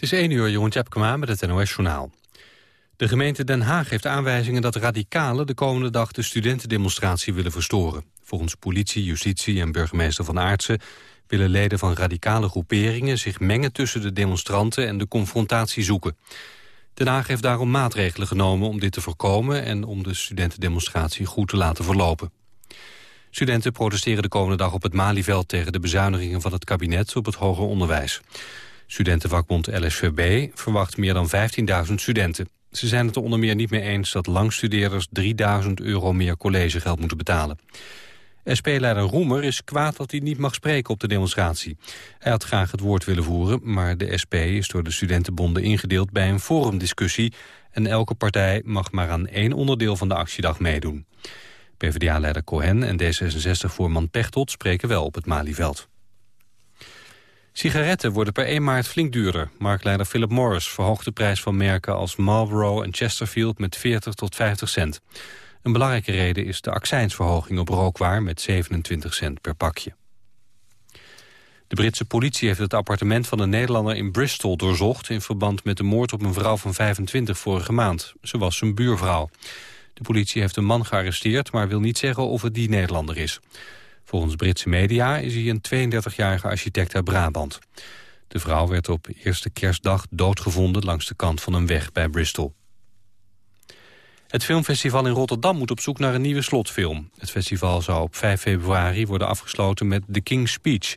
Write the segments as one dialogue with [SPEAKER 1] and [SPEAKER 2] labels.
[SPEAKER 1] Het is 1 uur, Jeroen Tjepkema met het NOS-journaal. De gemeente Den Haag heeft aanwijzingen dat radicalen de komende dag de studentendemonstratie willen verstoren. Volgens politie, justitie en burgemeester Van Aartsen willen leden van radicale groeperingen zich mengen tussen de demonstranten en de confrontatie zoeken. Den Haag heeft daarom maatregelen genomen om dit te voorkomen en om de studentendemonstratie goed te laten verlopen. Studenten protesteren de komende dag op het Malieveld tegen de bezuinigingen van het kabinet op het hoger onderwijs. Studentenvakbond LSVB verwacht meer dan 15.000 studenten. Ze zijn het er onder meer niet mee eens dat langstudeerders 3000 euro meer collegegeld moeten betalen. SP-leider Roemer is kwaad dat hij niet mag spreken op de demonstratie. Hij had graag het woord willen voeren, maar de SP is door de studentenbonden ingedeeld bij een forumdiscussie en elke partij mag maar aan één onderdeel van de actiedag meedoen. PvdA-leider Cohen en D66-voorman Pechtold spreken wel op het Malieveld. Sigaretten worden per 1 maart flink duurder. Marktleider Philip Morris verhoogt de prijs van merken als Marlboro en Chesterfield met 40 tot 50 cent. Een belangrijke reden is de accijnsverhoging op rookwaar met 27 cent per pakje. De Britse politie heeft het appartement van een Nederlander in Bristol doorzocht... in verband met de moord op een vrouw van 25 vorige maand. Ze was zijn buurvrouw. De politie heeft een man gearresteerd, maar wil niet zeggen of het die Nederlander is. Volgens Britse media is hij een 32-jarige architect uit Brabant. De vrouw werd op eerste kerstdag doodgevonden langs de kant van een weg bij Bristol. Het filmfestival in Rotterdam moet op zoek naar een nieuwe slotfilm. Het festival zou op 5 februari worden afgesloten met The King's Speech.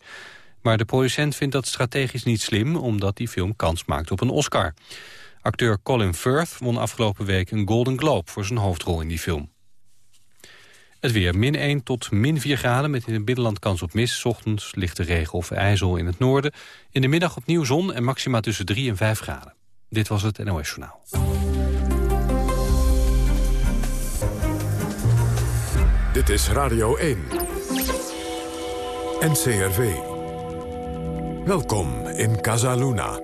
[SPEAKER 1] Maar de producent vindt dat strategisch niet slim... omdat die film kans maakt op een Oscar. Acteur Colin Firth won afgelopen week een Golden Globe... voor zijn hoofdrol in die film. Het weer min 1 tot min 4 graden met in het binnenland kans op mist. Ochtends lichte regen of ijzel in het noorden. In de middag opnieuw zon en maxima tussen 3 en 5 graden. Dit was het NOS Journaal.
[SPEAKER 2] Dit is Radio 1. NCRV. Welkom in Casaluna.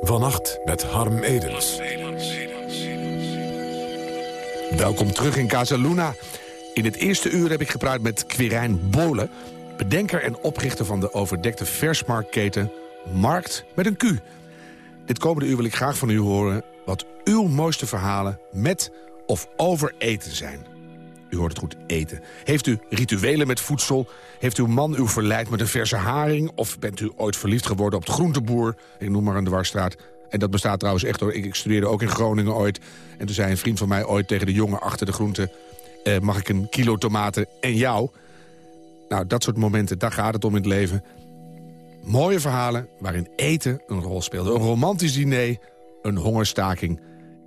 [SPEAKER 2] Vannacht met Harm Edens.
[SPEAKER 3] Welkom terug in Casaluna. In het eerste uur heb ik gepraat met Quirijn Bolen... bedenker en oprichter van de overdekte versmarktketen Markt met een Q. Dit komende uur wil ik graag van u horen... wat uw mooiste verhalen met of over eten zijn. U hoort het goed, eten. Heeft u rituelen met voedsel? Heeft uw man u verleid met een verse haring? Of bent u ooit verliefd geworden op de groenteboer? Ik noem maar een dwarsstraat. En dat bestaat trouwens echt hoor. Ik, studeerde ook in Groningen ooit. En toen zei een vriend van mij ooit tegen de jongen achter de groente... Eh, mag ik een kilo tomaten en jou? Nou, dat soort momenten, daar gaat het om in het leven. Mooie verhalen waarin eten een rol speelde. Een romantisch diner, een hongerstaking.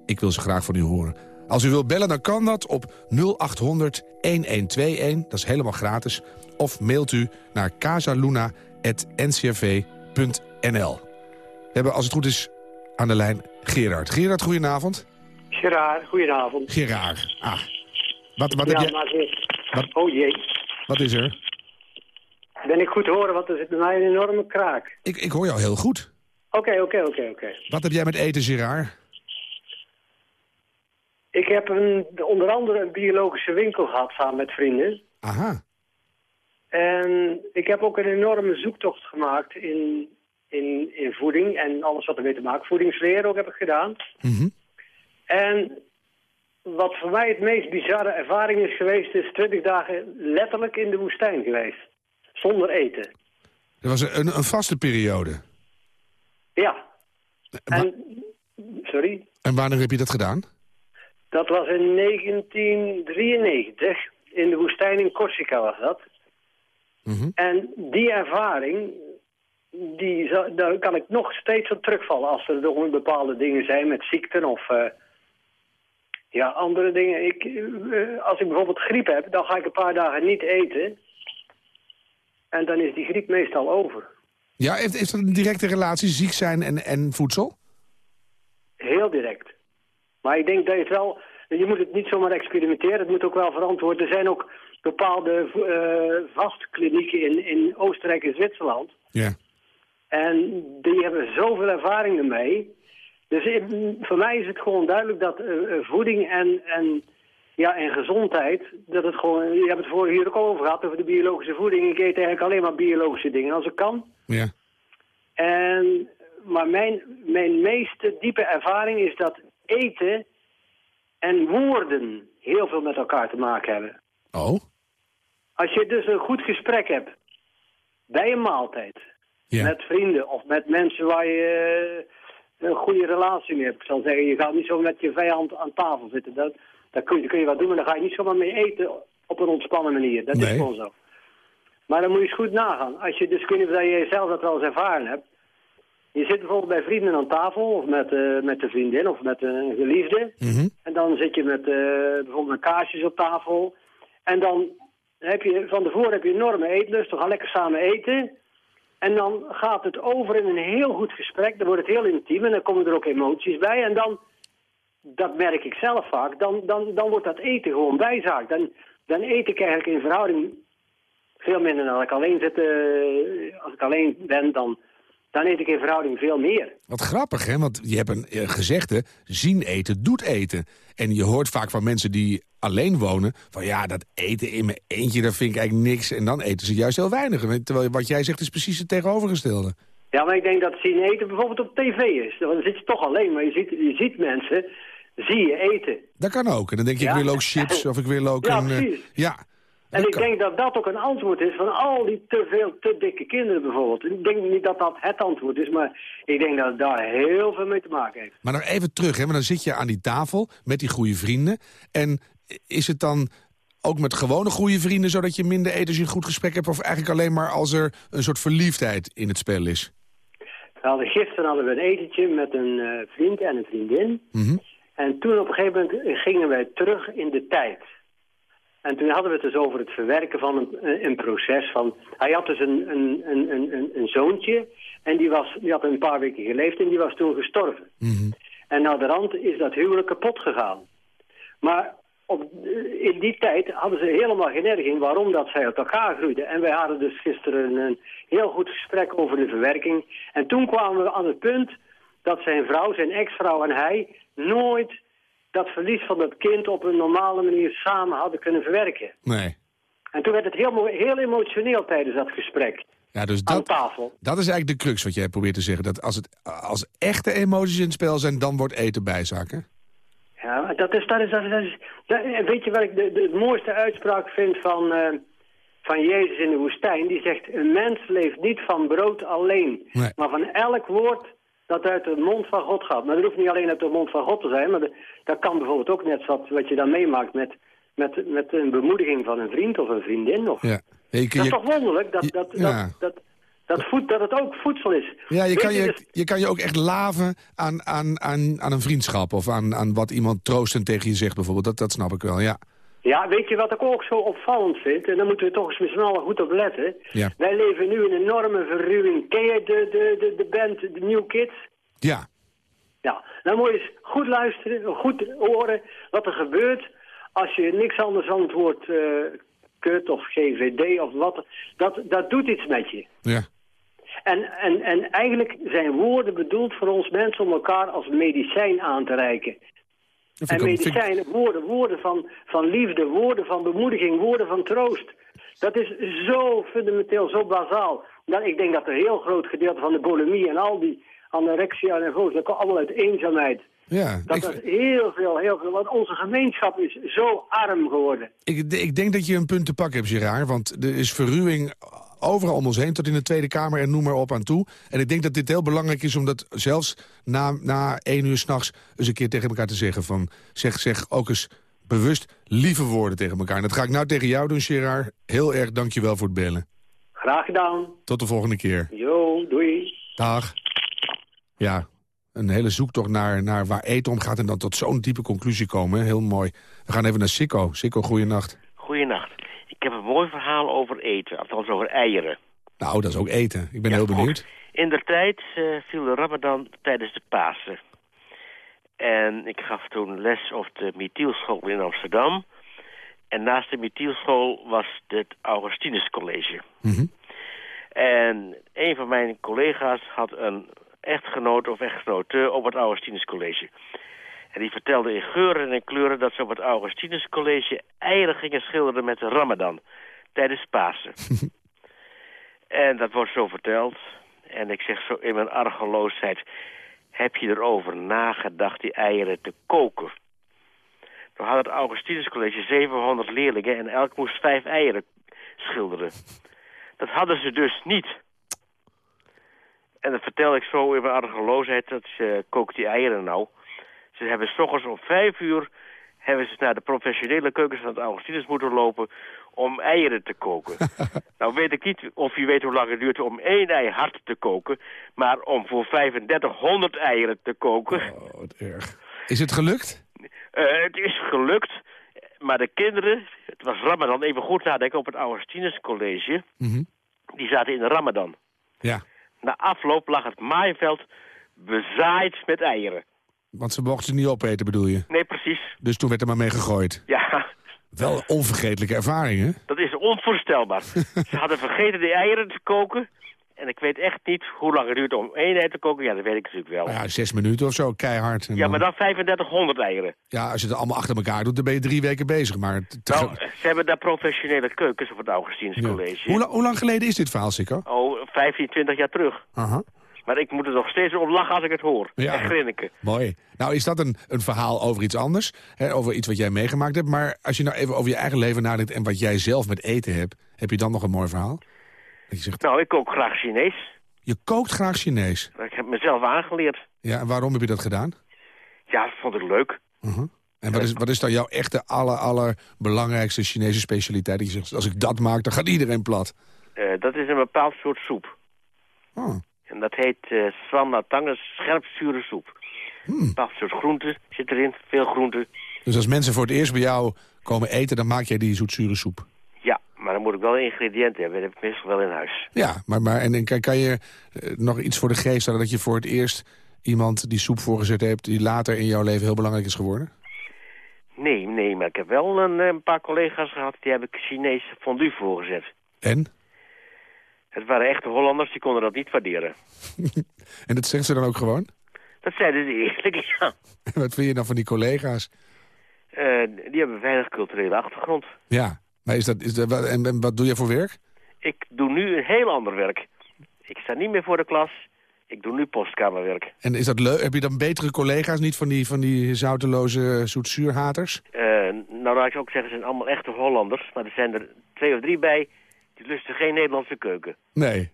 [SPEAKER 3] Ik wil ze graag van u horen. Als u wilt bellen, dan kan dat op 0800 1121. Dat is helemaal gratis. Of mailt u naar casaluna.ncrv.nl. We hebben, als het goed is, aan de lijn Gerard. Gerard, goedenavond.
[SPEAKER 4] Gerard, goedenavond.
[SPEAKER 3] Gerard, ah. Wat, wat
[SPEAKER 4] ja,
[SPEAKER 3] heb Wat?
[SPEAKER 4] Oh jee.
[SPEAKER 3] Wat is er?
[SPEAKER 4] Ben ik goed horen, want er zit bij mij een enorme kraak.
[SPEAKER 3] Ik, ik hoor jou heel goed.
[SPEAKER 4] Oké, oké, oké, oké.
[SPEAKER 3] Wat heb jij met eten, Gerard?
[SPEAKER 4] Ik heb een, onder andere een biologische winkel gehad samen met vrienden.
[SPEAKER 3] Aha.
[SPEAKER 4] En ik heb ook een enorme zoektocht gemaakt in, in, in voeding en alles wat ermee te maken. Voedingsleer ook heb ik gedaan.
[SPEAKER 3] Mhm.
[SPEAKER 4] En wat voor mij het meest bizarre ervaring is geweest... is 20 dagen letterlijk in de woestijn geweest. Zonder eten.
[SPEAKER 3] Dat was een, een vaste periode.
[SPEAKER 4] Ja. En, sorry?
[SPEAKER 3] En wanneer heb je dat gedaan?
[SPEAKER 4] Dat was in 1993. In de woestijn in Corsica was dat.
[SPEAKER 3] Mhm.
[SPEAKER 4] En die ervaring, die, daar kan ik nog steeds op terugvallen... als er nog bepaalde dingen zijn met ziekten of... eh, ja, andere dingen. Ik, eh, als ik bijvoorbeeld griep heb, dan ga ik een paar dagen niet eten. En dan is die griep meestal over.
[SPEAKER 3] Ja, heeft, heeft dat een directe relatie, ziek zijn en, en voedsel?
[SPEAKER 4] Heel direct. Maar ik denk dat je het wel... Je moet het niet zomaar experimenteren. Het moet ook wel verantwoord. Er zijn ook bepaalde eh vastklinieken in, in Oostenrijk en Zwitserland.
[SPEAKER 3] Ja.
[SPEAKER 4] En die hebben zoveel ervaring ermee. Dus voor mij is het gewoon duidelijk dat eh, eh, voeding en, en, ja, en gezondheid... dat het gewoon... Je hebt het vorige hier ook al over gehad, over de biologische voeding. Ik eet eigenlijk alleen maar biologische dingen als ik kan.
[SPEAKER 3] Ja.
[SPEAKER 4] En maar mijn, mijn meeste diepe ervaring is dat eten en woorden heel veel met elkaar te maken hebben.
[SPEAKER 3] Oh?
[SPEAKER 4] Als je dus een goed gesprek hebt bij een maaltijd,
[SPEAKER 3] Ja.
[SPEAKER 4] met vrienden of met mensen waar je eh, een goede relatie mee hebt. Ik zal zeggen, je gaat niet zo met je vijand aan tafel zitten. Dat, dat kun, je, kun je wat doen, maar dan ga je niet zomaar mee eten op een ontspannen manier. Dat
[SPEAKER 3] Nee.
[SPEAKER 4] is gewoon zo. Maar dan moet je eens goed nagaan. Als je dus, ik weet niet of je zelf dat wel eens ervaren hebt. Je zit bijvoorbeeld bij vrienden aan tafel, of met, eh, met een vriendin, of met een geliefde.
[SPEAKER 3] Mhm.
[SPEAKER 4] En dan zit je met eh, bijvoorbeeld met kaarsjes op tafel. En dan heb je van tevoren heb je enorme eetlust, we gaan lekker samen eten. En dan gaat het over in een heel goed gesprek, dan wordt het heel intiem en dan komen er ook emoties bij. En dan, dat merk ik zelf vaak, dan, dan, dan wordt dat eten gewoon bijzaak. Dan, dan eet ik eigenlijk in verhouding veel minder dan ik alleen zit. eh, als ik alleen ben, dan, dan eet ik in verhouding veel meer.
[SPEAKER 3] Wat grappig, hè? Want je hebt een eh, gezegde, zien eten doet eten. En je hoort vaak van mensen die alleen wonen... van ja, dat eten in mijn eentje, dat vind ik eigenlijk niks. En dan eten ze juist heel weinig. Terwijl wat jij zegt is precies het tegenovergestelde.
[SPEAKER 4] Ja, maar ik denk dat zien eten bijvoorbeeld op tv is. Dan zit je toch alleen, maar je ziet, je ziet mensen, zie je eten.
[SPEAKER 3] Dat kan ook. En dan denk je,
[SPEAKER 4] Ja.
[SPEAKER 3] ik wil ook chips of ik wil ook
[SPEAKER 4] Ja,
[SPEAKER 3] een... eh,
[SPEAKER 4] precies.
[SPEAKER 3] ja.
[SPEAKER 4] En
[SPEAKER 3] Dat
[SPEAKER 4] ik
[SPEAKER 3] kan.
[SPEAKER 4] denk dat dat ook een antwoord is van al die te veel, te dikke kinderen bijvoorbeeld. Ik denk niet dat dat het antwoord is, maar ik denk dat het daar heel veel mee te maken heeft.
[SPEAKER 3] Maar nog even terug, hè? Dan zit je aan die tafel met die goede vrienden. En is het dan ook met gewone goede vrienden... zodat je minder eet als je een goed gesprek hebt... of eigenlijk alleen maar als er een soort verliefdheid in het spel is?
[SPEAKER 4] We hadden gisteren hadden we een etentje met een eh, vriend en een vriendin.
[SPEAKER 3] Mhm.
[SPEAKER 4] En toen op een gegeven moment gingen wij terug in de tijd. En toen hadden we het dus over het verwerken van een, een proces. Van, hij had dus een, een, een, een, zoontje en die, was, die had een paar weken geleefd en die was toen gestorven.
[SPEAKER 3] Mhm.
[SPEAKER 4] En na de rand is dat huwelijk kapot gegaan. Maar op, in die tijd hadden ze helemaal geen erg in waarom dat zij uit elkaar groeiden. En wij hadden dus gisteren een heel goed gesprek over de verwerking. En toen kwamen we aan het punt dat zijn vrouw, zijn ex-vrouw en hij nooit dat verlies van dat kind op een normale manier samen hadden kunnen verwerken.
[SPEAKER 3] Nee.
[SPEAKER 4] En toen werd het heel, heel emotioneel tijdens dat gesprek
[SPEAKER 3] Ja, dus
[SPEAKER 4] aan
[SPEAKER 3] dat,
[SPEAKER 4] tafel.
[SPEAKER 3] dat is eigenlijk de crux wat jij probeert te zeggen. Dat als, het, als echte emoties in het spel zijn, dan wordt eten bijzaak, hè?
[SPEAKER 4] Ja, dat is, dat is, dat is, dat is- dat- en weet je wat ik de, de, mooiste uitspraak vind van, eh, van Jezus in de woestijn? Die zegt, een mens leeft niet van brood alleen,
[SPEAKER 3] Nee.
[SPEAKER 4] maar van elk woord dat uit de mond van God gaat. Maar dat hoeft niet alleen uit de mond van God te zijn, maar de- dat kan bijvoorbeeld ook net wat, wat je dan meemaakt met, met, met een bemoediging van een vriend of een vriendin. Of,
[SPEAKER 3] Ja. Je,
[SPEAKER 4] dat is toch wonderlijk dat,
[SPEAKER 3] je-
[SPEAKER 4] dat,
[SPEAKER 3] ja.
[SPEAKER 4] dat, dat, dat, voed, dat het ook voedsel is.
[SPEAKER 3] ja, je
[SPEAKER 4] Weet
[SPEAKER 3] kan je,
[SPEAKER 4] dus-
[SPEAKER 3] je kan je ook echt laven aan, aan, aan, aan een vriendschap... of aan, aan wat iemand troostend tegen je zegt bijvoorbeeld. Dat, dat snap ik wel, ja.
[SPEAKER 4] Ja, weet je wat ik ook zo opvallend vind? En daar moeten we toch eens met z'n allen goed op letten.
[SPEAKER 3] Ja.
[SPEAKER 4] Wij leven nu in een enorme verruwing. Ken je de, de, de, de band The New Kids?
[SPEAKER 3] Ja,
[SPEAKER 4] Ja, dan moet je eens goed luisteren, goed horen wat er gebeurt als je niks anders dan het woord eh, kut of GVD of wat. Dat, dat doet iets met je.
[SPEAKER 3] ja.
[SPEAKER 4] En, en, en eigenlijk zijn woorden bedoeld voor ons mensen om elkaar als medicijn aan te reiken. En
[SPEAKER 3] ik
[SPEAKER 4] medicijnen, woorden, woorden van, van liefde, woorden van bemoediging, woorden van troost. Dat is zo fundamenteel, zo bazaal. Dat, ik denk dat een heel groot gedeelte van de bulimie en al die anorexia nervosa, dat komt allemaal uit eenzaamheid.
[SPEAKER 3] Ja,
[SPEAKER 4] Dat
[SPEAKER 3] ik,
[SPEAKER 4] is heel veel, heel veel. Want onze gemeenschap is zo arm geworden.
[SPEAKER 3] ik, ik denk dat je een punt te pakken hebt, Gerard. Want er is verruwing overal om ons heen, tot in de Tweede Kamer en noem maar op aan toe. En ik denk dat dit heel belangrijk is om dat zelfs na, na één uur s'nachts... eens een keer tegen elkaar te zeggen van... zeg, zeg ook eens bewust lieve woorden tegen elkaar. En dat ga ik nou tegen jou doen, Gerard. Heel erg dankjewel voor het bellen.
[SPEAKER 4] Graag gedaan.
[SPEAKER 3] Tot de volgende keer.
[SPEAKER 4] Jo, doei.
[SPEAKER 3] Dag. Ja, een hele zoektocht naar, naar waar eten om gaat... en dan tot zo'n diepe conclusie komen. Heel mooi. We gaan even naar Sikko. Sikko, goeienacht.
[SPEAKER 5] Goeienacht. Ik heb een mooi verhaal over eten, althans over eieren.
[SPEAKER 3] Nou, dat is ook eten. Ik ben
[SPEAKER 5] Ja,
[SPEAKER 3] heel
[SPEAKER 5] goed.
[SPEAKER 3] benieuwd.
[SPEAKER 5] In der tijd eh, viel de Ramadan tijdens de Pasen. En ik gaf toen les op de Mithielschool in Amsterdam. En naast de Mithielschool was het Augustinus College.
[SPEAKER 3] Mhm.
[SPEAKER 5] En een van mijn collega's had een echtgenoot of echtgenote op het Augustinus College. En die vertelde in geuren en kleuren dat ze op het Augustinus College eieren gingen schilderen met de Ramadan tijdens Pasen. en dat wordt zo verteld. En ik zeg zo in mijn argeloosheid... heb je erover nagedacht die eieren te koken? We hadden het Augustinus College 700 leerlingen... en elk moest vijf eieren schilderen. Dat hadden ze dus niet. En dan vertel ik zo in mijn argeloosheid... dat ze kookt die eieren nou. Ze hebben s ochtends om vijf uur... hebben ze naar de professionele keukens van het Augustinus moeten lopen om eieren te koken. nou weet ik niet of je weet hoe lang het duurt om één ei hard te koken... maar om voor 3500 eieren te koken...
[SPEAKER 3] Oh, wat erg. Is het gelukt?
[SPEAKER 5] Uh, het is gelukt, maar de kinderen... Het was Ramadan, even goed nadenken, op het Augustinus College...
[SPEAKER 3] Mm
[SPEAKER 5] die zaten in de Ramadan.
[SPEAKER 3] Ja,
[SPEAKER 5] Na afloop lag het maaiveld bezaaid met eieren.
[SPEAKER 3] want ze mochten ze niet opeten bedoel je?
[SPEAKER 5] Nee, precies.
[SPEAKER 3] Dus toen werd er maar mee gegooid.
[SPEAKER 5] Ja,
[SPEAKER 3] Wel onvergetelijke ervaring, hè?
[SPEAKER 5] dat is onvoorstelbaar. Ze hadden vergeten de eieren te koken... En ik weet echt niet hoe lang het duurt om één ei te koken. Ja, dat weet ik natuurlijk wel.
[SPEAKER 3] Nou ja, zes minuten of zo, keihard. En
[SPEAKER 5] Ja, maar dan 3500 eieren.
[SPEAKER 3] Ja, als je het allemaal achter elkaar doet, dan ben je drie weken bezig. Maar
[SPEAKER 5] Nou, ze hebben daar professionele keukens op het Augustins
[SPEAKER 3] ja.
[SPEAKER 5] College.
[SPEAKER 3] hoe, la- hoe lang geleden is dit verhaal, Sikko?
[SPEAKER 5] Oh, 15, 20 jaar terug.
[SPEAKER 3] Aha.
[SPEAKER 5] Maar ik moet er nog steeds op lachen als ik het hoor.
[SPEAKER 3] Ja.
[SPEAKER 5] En grinniken.
[SPEAKER 3] Mooi. Nou, is dat een, een verhaal over iets anders? Hè, over iets wat jij meegemaakt hebt. Maar als je nou even over je eigen leven nadenkt... en wat jij zelf met eten hebt... heb je dan nog een mooi verhaal? Je zegt,
[SPEAKER 5] Nou, ik kook graag Chinees.
[SPEAKER 3] je kookt graag Chinees.
[SPEAKER 5] Ik heb mezelf aangeleerd.
[SPEAKER 3] Ja, en waarom heb je dat gedaan?
[SPEAKER 5] Ja, vond ik leuk.
[SPEAKER 3] Mhm. En wat is, wat is dan jouw echte aller, allerbelangrijkste Chinese specialiteit? Dat je zegt, als ik dat maak, dan gaat iedereen plat.
[SPEAKER 5] Eh, dat is een bepaald soort soep.
[SPEAKER 3] Oh.
[SPEAKER 5] En dat heet uh, swan natang, een scherpzure soep.
[SPEAKER 3] Hmm.
[SPEAKER 5] Een bepaald soort groente zit erin, veel groente.
[SPEAKER 3] Dus als mensen voor het eerst bij jou komen eten... dan maak jij die zoetzure soep.
[SPEAKER 5] Maar dan moet ik wel ingrediënten hebben. Dat heb ik meestal wel in huis.
[SPEAKER 3] Ja, maar, maar en, en kan, kan je eh, nog iets voor de geest stellen... dat je voor het eerst iemand die soep voorgezet hebt... die later in jouw leven heel belangrijk is geworden?
[SPEAKER 5] Nee, nee, maar ik heb wel een, eh, een paar collega's gehad... die heb ik Chinese fondue voorgezet.
[SPEAKER 3] En?
[SPEAKER 5] Het waren echte Hollanders, die konden dat niet waarderen.
[SPEAKER 3] En dat zegt ze dan ook gewoon?
[SPEAKER 5] Dat zeiden ze eerlijk, ja.
[SPEAKER 3] Wat vind je dan van die collega's?
[SPEAKER 5] Eh, die hebben weinig culturele achtergrond.
[SPEAKER 3] Ja, maar is dat, is dat, wat- en, en wat doe je voor werk?
[SPEAKER 5] Ik doe nu een heel ander werk. Ik sta niet meer voor de klas. Ik doe nu postkamerwerk.
[SPEAKER 3] En is dat leuk? Heb je dan betere collega's, niet van die, van die zouteloze zoetzuurhaters?
[SPEAKER 5] Eh, nou, laat ik ook zeggen, ze zijn allemaal echte Hollanders. Maar er zijn er twee of drie bij, die lusten geen Nederlandse keuken.
[SPEAKER 3] Nee.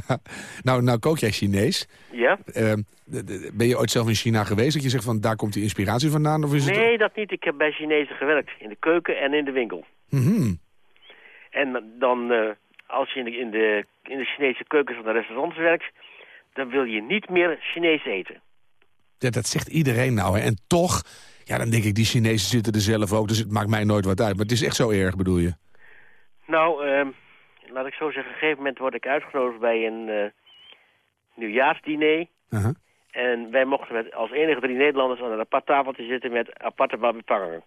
[SPEAKER 3] nou, nou kook jij Chinees.
[SPEAKER 5] Ja?
[SPEAKER 3] Ehm, ben je ooit zelf in China geweest? Dat je zegt van daar komt die inspiratie vandaan? Of is het...
[SPEAKER 5] Nee, dat niet. Ik heb bij Chinezen gewerkt. In de keuken en in de winkel.
[SPEAKER 3] Mhm.
[SPEAKER 5] En dan, eh, als je in de, in, de, in de Chinese keukens van de restaurants werkt... dan wil je niet meer Chinees eten.
[SPEAKER 3] Ja, dat zegt iedereen nou. Hè. En toch, ja, dan denk ik, die Chinezen zitten er zelf ook. Dus het maakt mij nooit wat uit. Maar het is echt zo erg, bedoel je?
[SPEAKER 5] Nou, ehm, laat ik zo zeggen, op een gegeven moment word ik uitgenodigd bij een eh nieuwjaarsdiner.
[SPEAKER 3] Aha.
[SPEAKER 5] En wij mochten met, als enige drie Nederlanders aan een apart tafeltje zitten met aparte babipangen.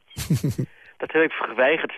[SPEAKER 5] dat heb ik geweigerd.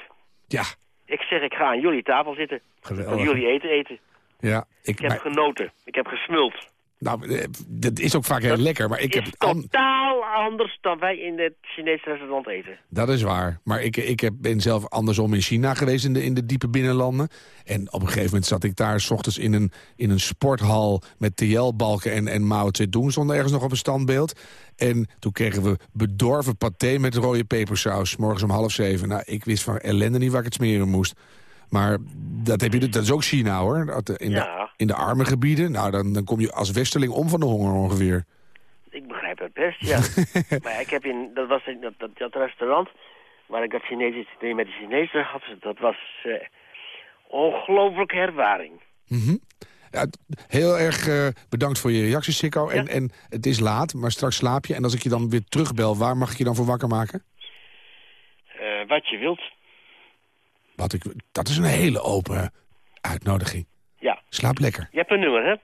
[SPEAKER 3] Ja,
[SPEAKER 5] Ik zeg, ik ga aan jullie tafel zitten.
[SPEAKER 3] Geweldig.
[SPEAKER 5] En jullie eten eten.
[SPEAKER 3] ja. Ik,
[SPEAKER 5] Ik heb
[SPEAKER 3] maar-
[SPEAKER 5] genoten. Ik heb gesmuld.
[SPEAKER 3] Nou, eh, dat is ook vaak heel
[SPEAKER 5] Dat
[SPEAKER 3] lekker. Maar ik heb
[SPEAKER 5] is
[SPEAKER 3] het an-
[SPEAKER 5] totaal anders dan wij in het Chinese restaurant eten.
[SPEAKER 3] Dat is waar. Maar ik, ik heb, ben zelf andersom in China geweest, in de, in de diepe binnenlanden. En op een gegeven moment zat ik daar s ochtends in een, in een sporthal... met TL-balken en, en Mao Zedong stond ergens nog op een standbeeld. En toen kregen we bedorven paté met rode pepersaus. Morgens om half zeven. Nou, ik wist van ellende niet waar ik het smeren moest. Maar dat, heb je, dat is ook China, hoor. Dat, In, de,
[SPEAKER 5] Ja.
[SPEAKER 3] in de arme gebieden, nou, dan, dan kom je als westerling om van de honger ongeveer.
[SPEAKER 5] Ik begrijp het best, ja. maar ik heb in, dat was in dat, dat, dat restaurant waar ik dat Chinese diner met de Chinezen had. Dat was eh ongelooflijke ervaring.
[SPEAKER 3] Ja, t- heel erg eh, bedankt voor je reactie, Sikko. En,
[SPEAKER 5] Ja.
[SPEAKER 3] en het is laat, maar straks slaap je. En als ik je dan weer terugbel, waar mag ik je dan voor wakker maken?
[SPEAKER 5] Eh, wat je wilt.
[SPEAKER 3] Wat ik, dat is een hele open uitnodiging.
[SPEAKER 5] Ja.
[SPEAKER 3] Slaap lekker.
[SPEAKER 5] Je hebt een nummer, hè?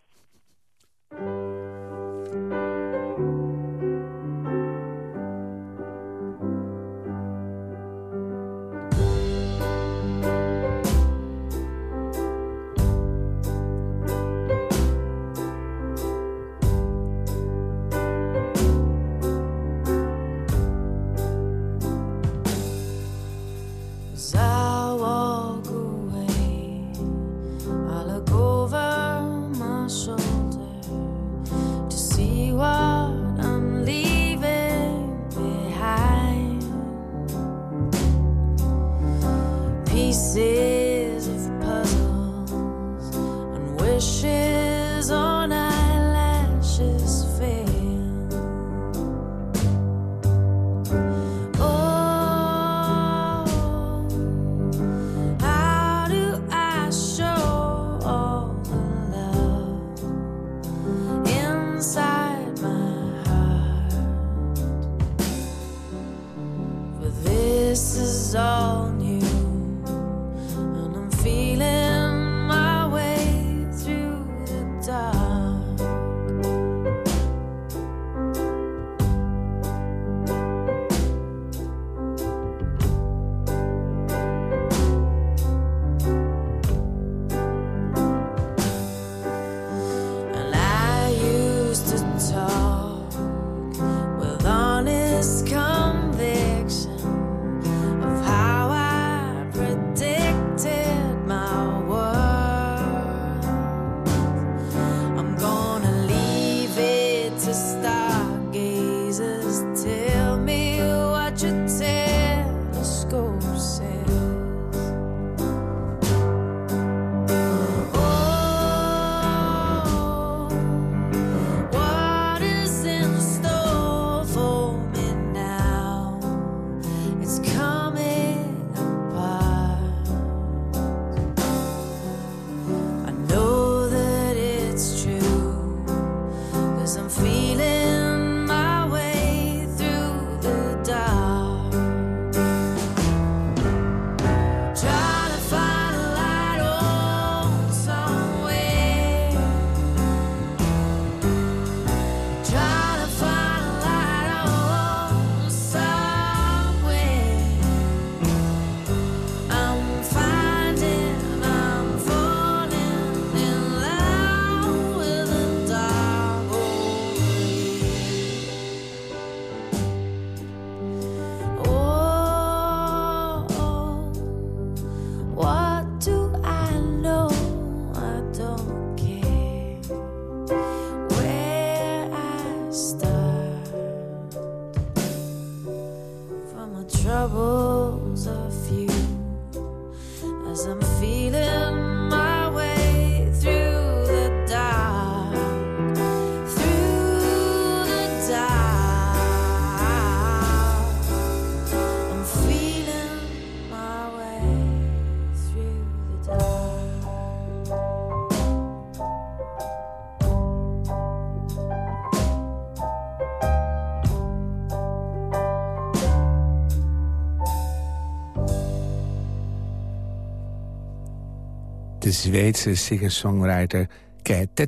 [SPEAKER 3] Zweedse singer-songwriter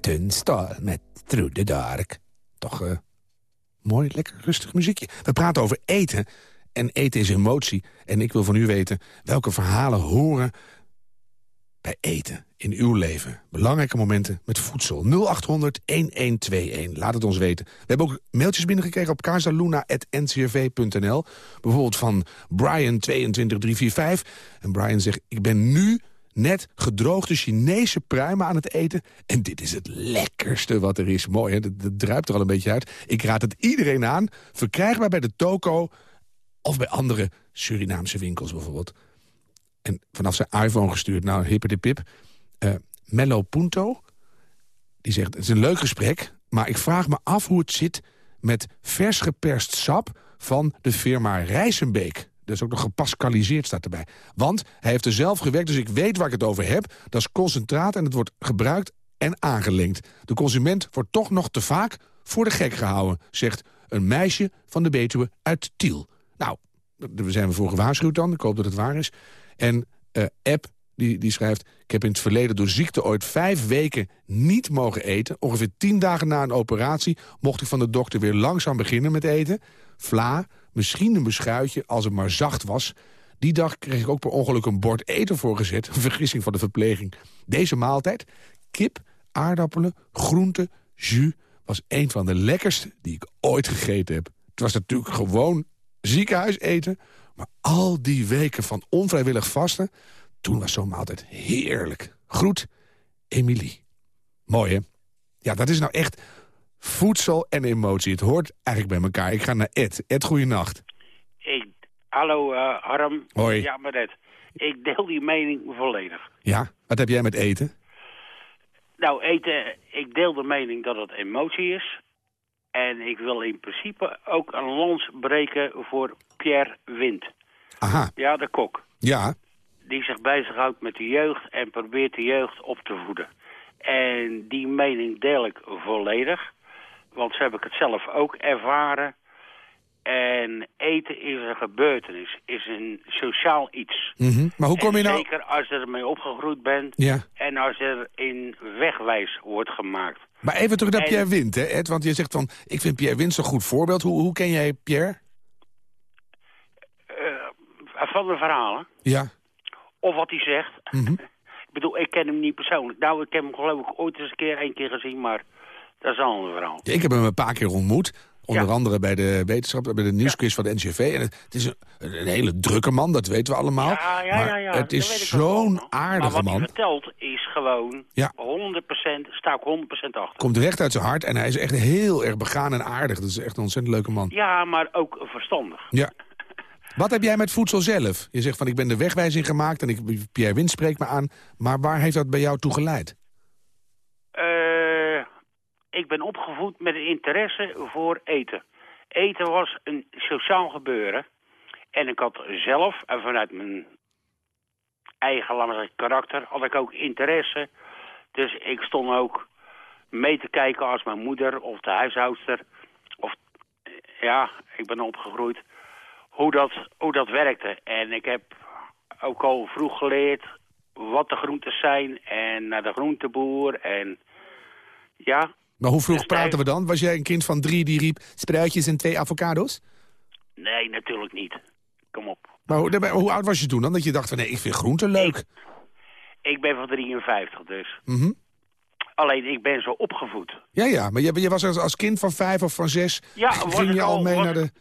[SPEAKER 3] Tunstall met Through the Dark. Toch eh, mooi, lekker rustig muziekje. We praten over eten. En eten is emotie. En ik wil van u weten welke verhalen horen bij eten in uw leven. Belangrijke momenten met voedsel. 0800-1121. Laat het ons weten. We hebben ook mailtjes binnengekregen op casaluna.ncrv.nl. Bijvoorbeeld van Brian22345. En Brian zegt, ik ben nu net gedroogde Chinese pruimen aan het eten. En dit is het lekkerste wat er is. Mooi, hè? Dat, druipt er al een beetje uit. Ik raad het iedereen aan. Verkrijgbaar bij de toko of bij andere Surinaamse winkels bijvoorbeeld. En vanaf zijn iPhone gestuurd, nou, hippe de pip. Eh, Mello Punto, die zegt, het is een leuk gesprek... maar ik vraag me af hoe het zit met vers geperst sap... van de firma Rijsenbeek. Is ook nog gepascaliseerd, staat erbij. Want hij heeft er zelf gewerkt, dus ik weet waar ik het over heb. Dat is concentraat en het wordt gebruikt en aangelengd. De consument wordt toch nog te vaak voor de gek gehouden... zegt een meisje van de Betuwe uit Tiel. Nou, daar zijn we voor gewaarschuwd dan. Ik hoop dat het waar is. En eh, App, die, die schrijft... Ik heb in het verleden door ziekte ooit vijf weken niet mogen eten. Ongeveer tien dagen na een operatie mocht ik van de dokter weer langzaam beginnen met eten. Vla, misschien een beschuitje als het maar zacht was. Die dag kreeg ik ook per ongeluk een bord eten voorgezet. Een vergissing van de verpleging. Deze maaltijd, kip, aardappelen, groenten, jus... was een van de lekkerste die ik ooit gegeten heb. Het was natuurlijk gewoon ziekenhuiseten... maar al die weken van onvrijwillig vasten... toen was zo'n maaltijd heerlijk. Groet, Emilie. Mooi, hè? Ja, dat is nou echt voedsel en emotie. Het hoort eigenlijk bij elkaar. Ik ga naar Ed. Ed, goeienacht.
[SPEAKER 6] Ik, hallo eh Harm.
[SPEAKER 3] Hoi.
[SPEAKER 6] Ja, maar net. Ik deel die mening volledig.
[SPEAKER 3] Ja, wat heb jij met eten?
[SPEAKER 6] Nou, eten, ik deel de mening dat het emotie is. En ik wil in principe ook een lans breken voor Pierre Wind.
[SPEAKER 3] Aha,
[SPEAKER 6] Ja, de kok.
[SPEAKER 3] ja.
[SPEAKER 6] Die zich bezighoudt met de jeugd en probeert de jeugd op te voeden. En die mening deel ik volledig. Want zo heb ik het zelf ook ervaren. En eten is een gebeurtenis, is een sociaal iets.
[SPEAKER 3] Mhm. Maar hoe kom je
[SPEAKER 6] En
[SPEAKER 3] nou...
[SPEAKER 6] Zeker als je ermee opgegroeid bent
[SPEAKER 3] Ja.
[SPEAKER 6] en als er in wegwijs wordt gemaakt.
[SPEAKER 3] Maar even terug naar
[SPEAKER 6] En-
[SPEAKER 3] Pierre Wind, hè, Ed? Want je zegt van, ik vind Pierre Wind zo'n goed voorbeeld. Hoe, hoe ken jij Pierre?
[SPEAKER 6] Eh, van de verhalen,
[SPEAKER 3] Ja.
[SPEAKER 6] of wat hij zegt.
[SPEAKER 3] Mhm.
[SPEAKER 6] Ik bedoel, ik ken hem niet persoonlijk. Nou, ik heb hem geloof ik ooit eens een keer, één keer gezien, maar dat is een ander verhaal.
[SPEAKER 3] Ja, Ik heb hem een paar keer ontmoet. Onder
[SPEAKER 6] Ja.
[SPEAKER 3] andere bij de wetenschap, bij de nieuwsquiz van de NCV. En het, het is een, een hele drukke man, dat weten we allemaal.
[SPEAKER 6] Ja, ja,
[SPEAKER 3] maar
[SPEAKER 6] ja, ja.
[SPEAKER 3] het is zo'n
[SPEAKER 6] Maar
[SPEAKER 3] aardige
[SPEAKER 6] wat hij
[SPEAKER 3] man.
[SPEAKER 6] vertelt is gewoon
[SPEAKER 3] Ja.
[SPEAKER 6] 100%, sta ik 100% achter.
[SPEAKER 3] Komt direct uit zijn hart en hij is echt heel erg begaan en aardig. Dat is echt een ontzettend leuke man.
[SPEAKER 6] Ja, maar ook verstandig.
[SPEAKER 3] Ja. Wat heb jij met voedsel zelf? Je zegt van ik ben de wegwijzing gemaakt en ik, Pierre Wind spreekt me aan. Maar waar heeft dat bij jou toe geleid?
[SPEAKER 6] Ik ben opgevoed met een interesse voor eten. Eten was een sociaal gebeuren. En ik had zelf, en vanuit mijn eigen karakter, had ik ook interesse. Dus ik stond ook mee te kijken als mijn moeder of de huishoudster. Of, ja, ik ben opgegroeid. Hoe dat, hoe dat werkte. En ik heb ook al vroeg geleerd wat de groentes zijn. En naar de groenteboer. En ja,
[SPEAKER 3] Maar hoe vroeg
[SPEAKER 6] Dus
[SPEAKER 3] praten we dan? Was jij een kind van drie die riep spruitjes en twee avocado's?
[SPEAKER 6] nee, natuurlijk niet. Kom op.
[SPEAKER 3] Maar hoe, maar hoe oud was je toen dan? Dat je dacht van nee, ik vind groenten leuk.
[SPEAKER 6] Ik ben van 53 dus.
[SPEAKER 3] Mhm.
[SPEAKER 6] Alleen ik ben zo opgevoed.
[SPEAKER 3] Ja, ja, maar je, je was als, als kind van vijf of van zes...
[SPEAKER 6] Ja,
[SPEAKER 3] ging
[SPEAKER 6] ik
[SPEAKER 3] je al
[SPEAKER 6] al-
[SPEAKER 3] mee
[SPEAKER 6] was
[SPEAKER 3] naar de...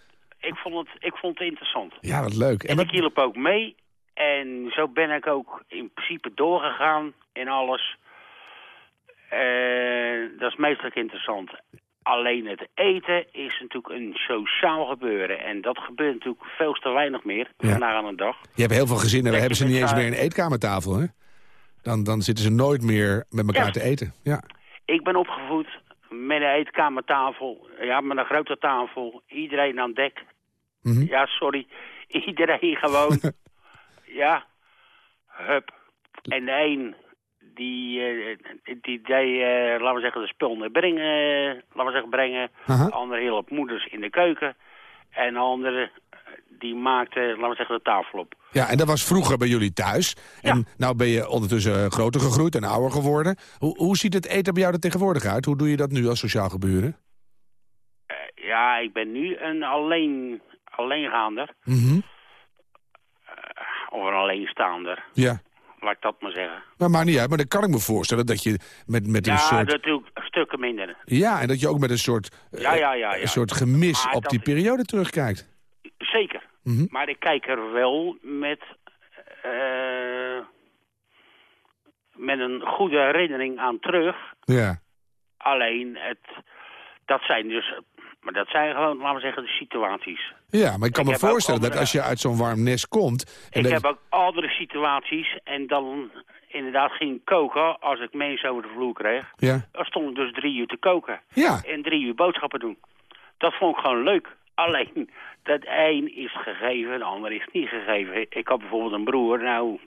[SPEAKER 6] Ik vond het, ik vond het interessant.
[SPEAKER 3] Ja, wat leuk. En
[SPEAKER 6] En
[SPEAKER 3] wat,
[SPEAKER 6] ik hielp ook mee. En zo ben ik ook in principe doorgegaan in alles. En dat is meestal interessant. Alleen het eten is natuurlijk een sociaal gebeuren. En dat gebeurt natuurlijk veel te weinig meer
[SPEAKER 3] Ja.
[SPEAKER 6] vandaag aan de dag.
[SPEAKER 3] je hebt heel veel gezinnen, daar
[SPEAKER 6] Dat
[SPEAKER 3] hebben ze niet eens meer een eetkamertafel, hè? Dan, dan zitten ze nooit meer met elkaar
[SPEAKER 6] Ja.
[SPEAKER 3] te eten. Ja.
[SPEAKER 6] Ik ben opgevoed met een eetkamertafel. Ja, met een grote tafel. Iedereen aan dek.
[SPEAKER 3] Mhm.
[SPEAKER 6] Ja, sorry. Iedereen gewoon. ja. Hup. En een, die, eh, die deed, eh, laten we zeggen, de spul naar brengen. laten we zeggen, brengen. Andere hielp moeders in de keuken. En de andere, eh, die maakte, laten we zeggen, de tafel op.
[SPEAKER 3] ja, en dat was vroeger bij jullie thuis. En
[SPEAKER 6] Ja.
[SPEAKER 3] nou ben je ondertussen eh, groter gegroeid en ouder geworden. Hoe, hoe ziet het eten bij jou er tegenwoordig uit? Hoe doe je dat nu als sociaal gebeuren?
[SPEAKER 6] Eh, ja, ik ben nu een alleen, alleengaander.
[SPEAKER 3] Mhm.
[SPEAKER 6] Of een alleenstaander.
[SPEAKER 3] Ja.
[SPEAKER 6] Laat ik dat maar zeggen.
[SPEAKER 3] Nou, maakt niet uit, maar dan kan ik me voorstellen dat je met, met een
[SPEAKER 6] Ja,
[SPEAKER 3] soort...
[SPEAKER 6] natuurlijk stukken minder.
[SPEAKER 3] Ja, en dat je ook met een soort, eh,
[SPEAKER 6] Ja, ja, ja, ja.
[SPEAKER 3] een soort gemis
[SPEAKER 6] Maar
[SPEAKER 3] op die
[SPEAKER 6] is-
[SPEAKER 3] periode terugkijkt.
[SPEAKER 6] Zeker.
[SPEAKER 3] Mhm.
[SPEAKER 6] Maar ik kijk er wel met, eh, met een goede herinnering aan terug.
[SPEAKER 3] Ja.
[SPEAKER 6] Alleen, het, dat zijn dus... Maar dat zijn gewoon, laten we zeggen, de situaties.
[SPEAKER 3] ja, maar ik kan
[SPEAKER 6] Ik
[SPEAKER 3] me voorstellen dat als je uit zo'n warm nest komt... En
[SPEAKER 6] ik
[SPEAKER 3] dat-
[SPEAKER 6] heb ook andere situaties en dan inderdaad ging koken als ik mensen over de vloer kreeg.
[SPEAKER 3] Ja.
[SPEAKER 6] Dan stond ik dus drie uur te koken.
[SPEAKER 3] Ja.
[SPEAKER 6] en drie uur boodschappen doen. Dat vond ik gewoon leuk. Alleen, dat een is gegeven, de ander is niet gegeven. Ik had bijvoorbeeld een broer, nou...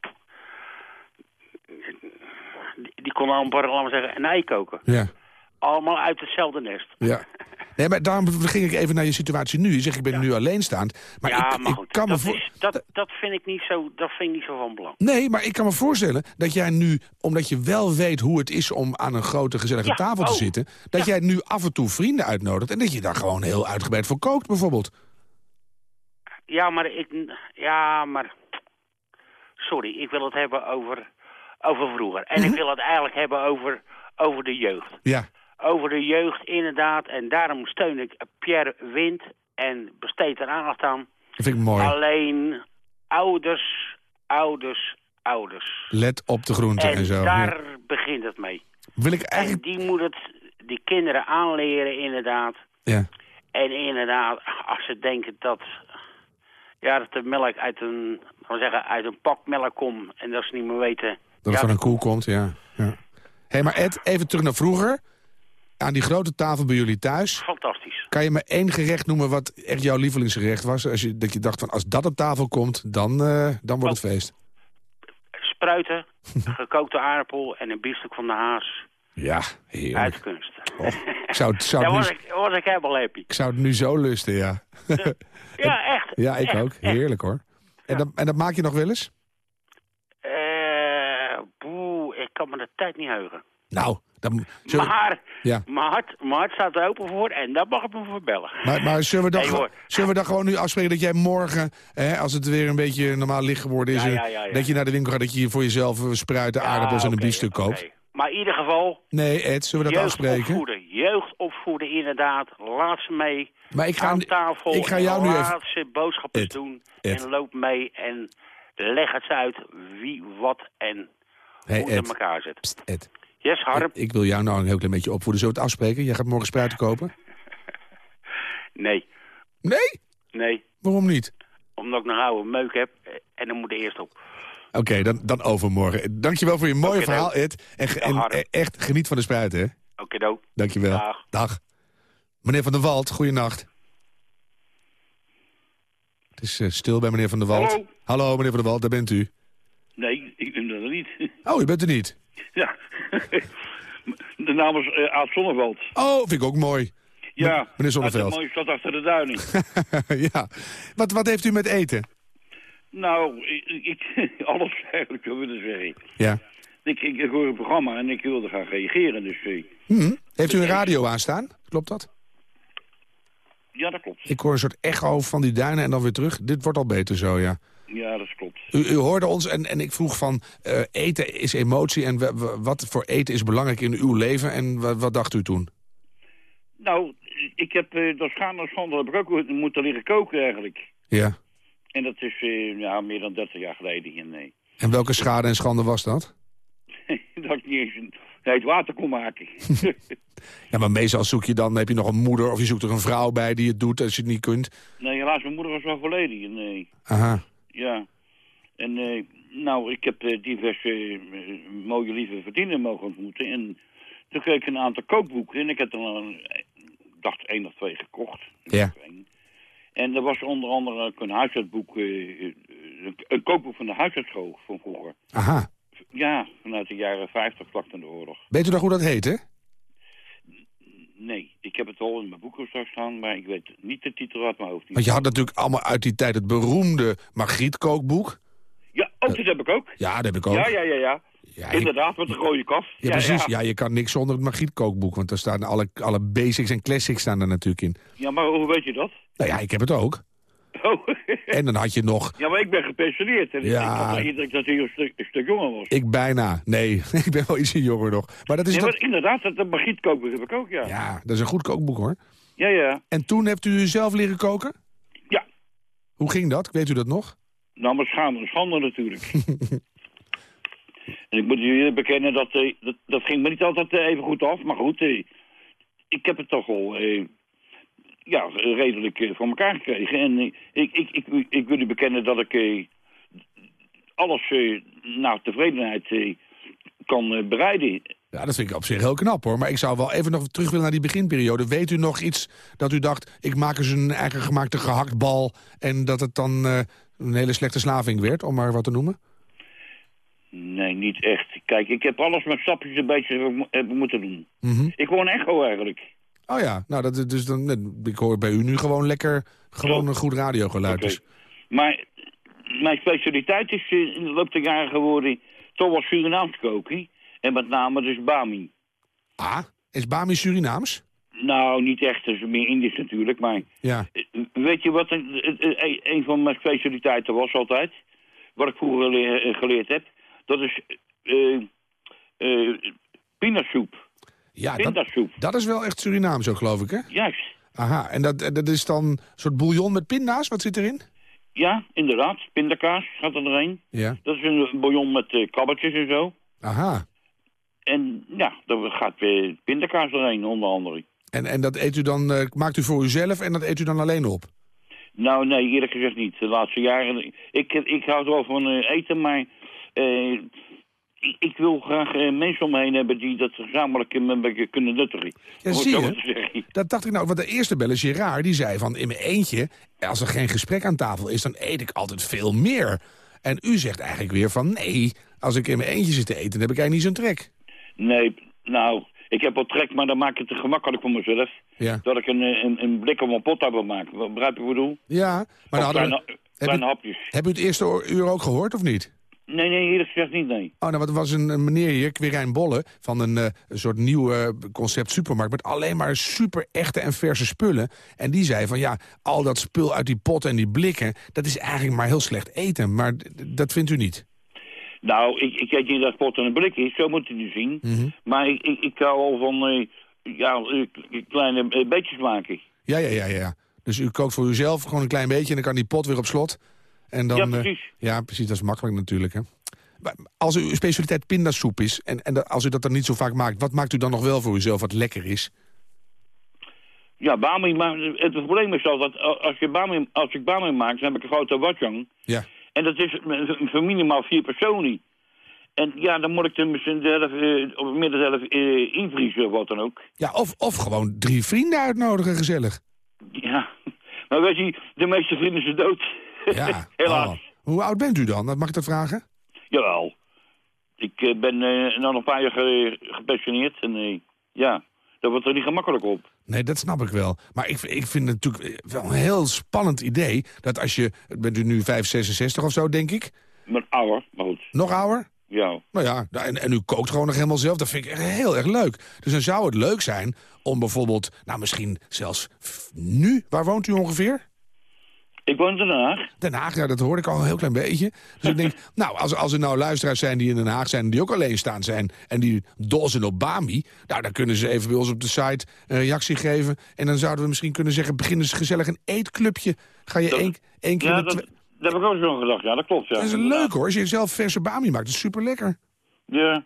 [SPEAKER 6] Die, die kon amper, laten we zeggen, een ei koken.
[SPEAKER 3] Ja.
[SPEAKER 6] Allemaal uit hetzelfde nest.
[SPEAKER 3] Ja. Nee, maar daarom ging ik even naar je situatie nu. Je zegt, ik ben nu alleenstaand. Maar
[SPEAKER 6] ja,
[SPEAKER 3] ik,
[SPEAKER 6] maar
[SPEAKER 3] ik
[SPEAKER 6] goed,
[SPEAKER 3] kan me
[SPEAKER 6] dat, is, dat, dat, vind ik niet zo, dat vind ik niet zo van belang.
[SPEAKER 3] Nee, maar ik kan me voorstellen dat jij nu, omdat je wel weet hoe het is om aan een grote gezellige
[SPEAKER 6] Ja,
[SPEAKER 3] tafel te
[SPEAKER 6] oh.
[SPEAKER 3] zitten, dat jij nu af en toe vrienden uitnodigt en dat je daar gewoon heel uitgebreid voor kookt bijvoorbeeld.
[SPEAKER 6] Ja, maar ik... Ja, maar... Sorry, ik wil het hebben over, over vroeger. En
[SPEAKER 3] Mhm.
[SPEAKER 6] ik wil het eigenlijk hebben over, over de jeugd.
[SPEAKER 3] Ja,
[SPEAKER 6] over de jeugd inderdaad. En daarom steun ik Pierre Wind en besteed er aandacht aan.
[SPEAKER 3] dat vind ik mooi.
[SPEAKER 6] Alleen ouders, ouders, ouders.
[SPEAKER 3] Let op de groenten en,
[SPEAKER 6] En
[SPEAKER 3] zo.
[SPEAKER 6] daar
[SPEAKER 3] Ja.
[SPEAKER 6] begint het mee.
[SPEAKER 3] Wil ik
[SPEAKER 6] En
[SPEAKER 3] eigenlijk...
[SPEAKER 6] die moet het die kinderen aanleren inderdaad.
[SPEAKER 3] Ja.
[SPEAKER 6] En inderdaad, als ze denken dat, ja, dat de melk uit een, zeggen, uit een pak melk komt... en dat ze niet meer weten...
[SPEAKER 3] Dat het
[SPEAKER 6] ja,
[SPEAKER 3] van een koe komt, ja. ja. hey, maar Ed, even terug naar vroeger. Aan die grote tafel bij jullie thuis.
[SPEAKER 6] Fantastisch.
[SPEAKER 3] Kan je me één gerecht noemen wat echt jouw lievelingsgerecht was? Als je, dat je dacht van, als dat op tafel komt, dan, eh, dan wordt het feest.
[SPEAKER 6] Spruiten, gekookte aardappel en een biefstuk van de haas.
[SPEAKER 3] Ja, heerlijk.
[SPEAKER 6] Uit de kunst.
[SPEAKER 3] Ik zou, het- zou
[SPEAKER 6] was ik, was ik helemaal happy.
[SPEAKER 3] ik zou het nu zo lusten, ja.
[SPEAKER 6] Ja, echt.
[SPEAKER 3] Ja, ik
[SPEAKER 6] echt,
[SPEAKER 3] ook.
[SPEAKER 6] echt.
[SPEAKER 3] Heerlijk hoor. En dat, en dat maak je nog wel eens?
[SPEAKER 6] Eh, boe, ik kan me de tijd niet heugen.
[SPEAKER 3] Nou, dan, zullen,
[SPEAKER 6] Maar,
[SPEAKER 3] ja.
[SPEAKER 6] mijn, hart, mijn hart staat er open voor en daar mag ik me voor bellen.
[SPEAKER 3] maar, maar zullen, we dan,
[SPEAKER 6] Nee,
[SPEAKER 3] zullen we dan gewoon nu afspreken dat jij morgen, hè, als het weer een beetje normaal licht geworden is,
[SPEAKER 6] Ja,
[SPEAKER 3] eh,
[SPEAKER 6] ja,
[SPEAKER 3] dat je naar de winkel gaat, dat je voor jezelf eh, spruiten, aardappels en een biefstuk koopt?
[SPEAKER 6] Maar in ieder geval,
[SPEAKER 3] Nee, Ed, zullen we dat
[SPEAKER 6] jeugd
[SPEAKER 3] afspreken?
[SPEAKER 6] opvoeden. Jeugd opvoeden, inderdaad. Laat ze mee
[SPEAKER 3] Maar ik ga,
[SPEAKER 6] aan tafel.
[SPEAKER 3] ik ga jou nu
[SPEAKER 6] laat
[SPEAKER 3] even...
[SPEAKER 6] ze boodschappen
[SPEAKER 3] Ed,
[SPEAKER 6] doen.
[SPEAKER 3] Ed.
[SPEAKER 6] En loop mee en leg het uit wie, wat en
[SPEAKER 3] Hey,
[SPEAKER 6] hoe het in elkaar zit.
[SPEAKER 3] pst, Ed.
[SPEAKER 6] Yes, Harm?
[SPEAKER 3] Ik, ik wil jou nou een heel klein beetje opvoeden. Zullen we het afspreken? Jij gaat morgen spruiten kopen?
[SPEAKER 6] Nee,
[SPEAKER 3] Nee?
[SPEAKER 6] nee.
[SPEAKER 3] Waarom niet?
[SPEAKER 6] Omdat ik nog oude meuk heb en dan moet er eerst op.
[SPEAKER 3] Oké, dan, dan overmorgen. Dankjewel voor je mooie verhaal. Ed. En, ge- echt geniet van de spruiten, hè?
[SPEAKER 6] Oké, do.
[SPEAKER 3] Dankjewel.
[SPEAKER 6] Dag.
[SPEAKER 3] Dag. Meneer Van der Wald, goeienacht. Het is eh, stil bij meneer Van der Wald.
[SPEAKER 7] Hallo.
[SPEAKER 3] Hallo, meneer Van der Wald, daar bent u.
[SPEAKER 7] Nee, ik ben er niet.
[SPEAKER 3] Oh, u bent er niet.
[SPEAKER 7] Ja. De naam is eh, Aad Zonneveld.
[SPEAKER 3] Oh, vind ik ook mooi.
[SPEAKER 7] Ja,
[SPEAKER 3] meneer Zonneveld.
[SPEAKER 7] een mooie stad achter de duinen.
[SPEAKER 3] ja. Wat, wat heeft u met eten?
[SPEAKER 7] nou, ik, ik- alles eigenlijk, zou ik willen zeggen.
[SPEAKER 3] Ja.
[SPEAKER 7] Ik, ik, ik hoor een programma en ik wilde gaan reageren, dus... eh,
[SPEAKER 3] Hm. Heeft u een radio aanstaan? Klopt dat?
[SPEAKER 7] ja, dat klopt.
[SPEAKER 3] Ik hoor een soort echo van die duinen en dan weer terug. Dit wordt al beter zo, ja.
[SPEAKER 7] Ja, dat klopt.
[SPEAKER 3] U, u hoorde ons en, en ik vroeg van eh, eten is emotie en wa- wa- wat voor eten is belangrijk in uw leven en wa- wat dacht u toen?
[SPEAKER 7] Nou, ik heb uh, dat schande en schande heb ik ook moeten leren koken eigenlijk.
[SPEAKER 3] Ja.
[SPEAKER 7] En dat is eh, ja, meer dan 30 jaar geleden. En, eh,
[SPEAKER 3] En welke schade en schande was dat?
[SPEAKER 7] dat ik niet eens een heet water kon maken.
[SPEAKER 3] Ja, maar meestal zoek je dan, heb je nog een moeder of je zoekt er een vrouw bij die het doet als je het niet kunt.
[SPEAKER 7] nee, helaas, mijn moeder was wel verleden. En, eh,
[SPEAKER 3] Aha.
[SPEAKER 7] Ja. En eh, nou, ik heb eh, diverse eh, mooie lieve verdieners mogen ontmoeten. En toen kreeg ik een aantal kookboeken. En ik heb er ik dacht één of twee gekocht.
[SPEAKER 3] Ja.
[SPEAKER 7] En er was onder andere ook een huisartsboek, een, kookboek van de huisartsschool van vroeger.
[SPEAKER 3] Aha.
[SPEAKER 7] Ja, vanuit de jaren 50, vlak na de oorlog.
[SPEAKER 3] Weet u nog hoe dat heet, hè?
[SPEAKER 7] Nee, ik heb het al in mijn boeken staan, maar ik weet niet de titel uit mijn hoofd.
[SPEAKER 3] Want je had natuurlijk allemaal uit die tijd het beroemde Margriet kookboek.
[SPEAKER 7] Ja, oh, dat heb ik ook.
[SPEAKER 3] Ja, dat heb ik ook.
[SPEAKER 7] Ja, ja, ja, ja. Inderdaad, met de rode kaf.
[SPEAKER 3] Ja, precies. Ja. je kan niks zonder het Margriet kookboek. Want daar staan alle, alle basics en classics staan er natuurlijk in.
[SPEAKER 7] Ja, maar hoe weet je dat?
[SPEAKER 3] Nou ja, ik heb het ook.
[SPEAKER 7] Oh,
[SPEAKER 3] En dan had je nog...
[SPEAKER 7] ja, maar ik ben gepensioneerd. En
[SPEAKER 3] Ja.
[SPEAKER 7] ik had indruk dat hij een stuk, een stuk jonger was.
[SPEAKER 3] Ik bijna. Nee, ik ben wel ietsje jonger nog. Maar dat is,
[SPEAKER 7] Ja,
[SPEAKER 3] dat...
[SPEAKER 7] maar inderdaad, dat, dat Margriet kookboek heb ik ook, ja.
[SPEAKER 3] ja, dat is een goed kookboek hoor.
[SPEAKER 7] Ja, ja.
[SPEAKER 3] En toen hebt u zelf leren koken?
[SPEAKER 7] Ja.
[SPEAKER 3] Hoe ging dat? Weet u dat nog?
[SPEAKER 7] Nou, maar schaamde en schande natuurlijk. en ik moet u bekennen, dat, eh, dat, dat ging me niet altijd eh, even goed af. Maar goed, eh, ik heb het toch wel eh, ja, redelijk eh, voor elkaar gekregen. En eh, ik, ik, ik, ik wil u bekennen dat ik eh, alles naar tevredenheid kan bereiden.
[SPEAKER 3] Ja, dat vind ik op zich heel knap hoor. Maar ik zou wel even nog terug willen naar die beginperiode. Weet u nog iets dat u dacht, ik maak eens een eigen gemaakte gehaktbal... en dat het dan een hele slechte slaving werd, om maar wat te noemen?
[SPEAKER 7] Nee, niet echt. Kijk, ik heb alles met stapjes een beetje hebben- moeten doen.
[SPEAKER 3] Mhm.
[SPEAKER 7] Ik een echo eigenlijk.
[SPEAKER 3] Oh ja, nou, dat, is dus dan, ik hoor bij u nu gewoon lekker gewoon een goed radiogeluid.
[SPEAKER 7] Oké.
[SPEAKER 3] Dus.
[SPEAKER 7] Maar mijn specialiteit is eh, in de loop der jaren geworden toch wel Surinaams koken. En met name dus Bami.
[SPEAKER 3] Ah, is Bami Surinaams?
[SPEAKER 7] Nou, niet echt, dat is meer Indisch natuurlijk, maar...
[SPEAKER 3] Ja.
[SPEAKER 7] eh, Weet je wat een, een- van mijn specialiteiten was altijd? Wat ik vroeger gele- eh, geleerd heb? Dat is eh eh pindasoep.
[SPEAKER 3] Ja, dat,
[SPEAKER 7] Pindasoep,
[SPEAKER 3] dat is wel echt Surinaams ook, geloof ik, hè?
[SPEAKER 7] juist.
[SPEAKER 3] Aha, en dat, dat is dan een soort bouillon met pinda's? Wat zit erin?
[SPEAKER 7] Ja, inderdaad. Pindakaas gaat er doorheen.
[SPEAKER 3] Ja.
[SPEAKER 7] Dat is een bouillon met kabbetjes en zo.
[SPEAKER 3] Aha.
[SPEAKER 7] En ja, daar gaat weer pindakaas doorheen, onder andere.
[SPEAKER 3] En, en dat eet u dan, eh, maakt u voor uzelf en dat eet u dan alleen op?
[SPEAKER 7] Nou, nee, eerlijk gezegd niet. De laatste jaren... Ik, ik hou wel van eh, eten, maar... ik, ik wil graag eh, mensen om me heen hebben die dat gezamenlijk kunnen nuttigen.
[SPEAKER 3] Ja,
[SPEAKER 7] Om
[SPEAKER 3] zie je. Dat dacht ik nou, want de eerste bel is Gerard, die zei van in mijn eentje, als er geen gesprek aan tafel is, dan eet ik altijd veel meer. En u zegt eigenlijk weer van nee, als ik in mijn eentje zit te eten, dan heb ik eigenlijk niet zo'n trek.
[SPEAKER 7] Nee, nou, ik heb wel trek, maar dan maak ik het te gemakkelijk voor mezelf.
[SPEAKER 3] Ja,
[SPEAKER 7] Dat ik een, een, een blik op mijn pot heb maken. Begrijp je wat ik bedoel?
[SPEAKER 3] ja maar dan hadden
[SPEAKER 7] kleine,
[SPEAKER 3] we, u- heb u het eerste uur ook gehoord of niet?
[SPEAKER 7] Nee, nee, eerlijk gezegd niet, nee.
[SPEAKER 3] Oh, nou, want er was een, een meneer hier, Quirijn Bolle, van een, eh, soort nieuw eh, concept supermarkt... met alleen maar super echte en verse spullen. En die zei van, ja, al dat spul uit die potten en die blikken... dat is eigenlijk maar heel slecht eten. Maar dat vindt u niet?
[SPEAKER 7] Nou, ik, ik eet niet dat pot en een blik is, zo moet je het zien.
[SPEAKER 3] Mhm.
[SPEAKER 7] Maar ik, ik, ik hou al van eh, ja, kleine beetjes maken.
[SPEAKER 3] Ja, ja, ja, ja. Dus u kookt voor uzelf gewoon een klein beetje... en dan kan die pot weer op slot. En dan,
[SPEAKER 7] Ja,
[SPEAKER 3] eh,
[SPEAKER 7] precies.
[SPEAKER 3] ja, precies. Dat is makkelijk natuurlijk, hè. Maar Als uw specialiteit pindasoep is... En, en dat- als u dat dan niet zo vaak maakt... wat maakt u dan nog wel voor uzelf wat lekker is?
[SPEAKER 7] Ja, bami, maar het probleem is altijd, als, je bami, als ik bami maak, dan heb ik een grote watjang.
[SPEAKER 3] Ja.
[SPEAKER 7] En dat is voor minimaal vier personen. En ja, dan moet ik er misschien de helft, eh, of helft eh, invriezen of wat dan ook.
[SPEAKER 3] Ja, of, of gewoon drie vrienden uitnodigen, gezellig.
[SPEAKER 7] Ja, maar weet je, de meeste vrienden zijn dood.
[SPEAKER 3] Ja.
[SPEAKER 7] Helaas.
[SPEAKER 3] Oh. Hoe oud bent u dan? Dat Mag ik dat vragen?
[SPEAKER 7] Jawel. Ik eh, ben nou nog een paar jaar ge- gepensioneerd en eh, ja, dat wordt er niet gemakkelijk op.
[SPEAKER 3] Nee, dat snap ik wel. Maar ik, ik vind het natuurlijk wel een heel spannend idee... dat als je... Bent u nu 5, 66 of zo, denk ik?
[SPEAKER 7] Met ouder, maar goed.
[SPEAKER 3] Nog ouder?
[SPEAKER 7] Ja.
[SPEAKER 3] Nou ja, en, en u kookt gewoon nog helemaal zelf. Dat vind ik echt heel erg leuk. Dus dan zou het leuk zijn om bijvoorbeeld... nou, misschien zelfs nu... Waar woont u ongeveer?
[SPEAKER 7] Ik woon in Den Haag.
[SPEAKER 3] Den Haag, ja, dat hoorde ik al een heel klein beetje. Dus ik denk, nou, als, als er nou luisteraars zijn die in Den Haag zijn... die ook alleen staan zijn en die dol zijn op Bami... nou, dan kunnen ze even bij ons op de site een reactie geven. En dan zouden we misschien kunnen zeggen... beginnen ze gezellig een eetklubbje. Ga je
[SPEAKER 7] Dat-
[SPEAKER 3] één, één keer...
[SPEAKER 7] Ja, dat, dat heb ik ook zo gedacht. Ja, dat klopt. Ja.
[SPEAKER 3] dat is leuk hoor, als je zelf verse Bami maakt. Dat is super lekker.
[SPEAKER 7] Ja.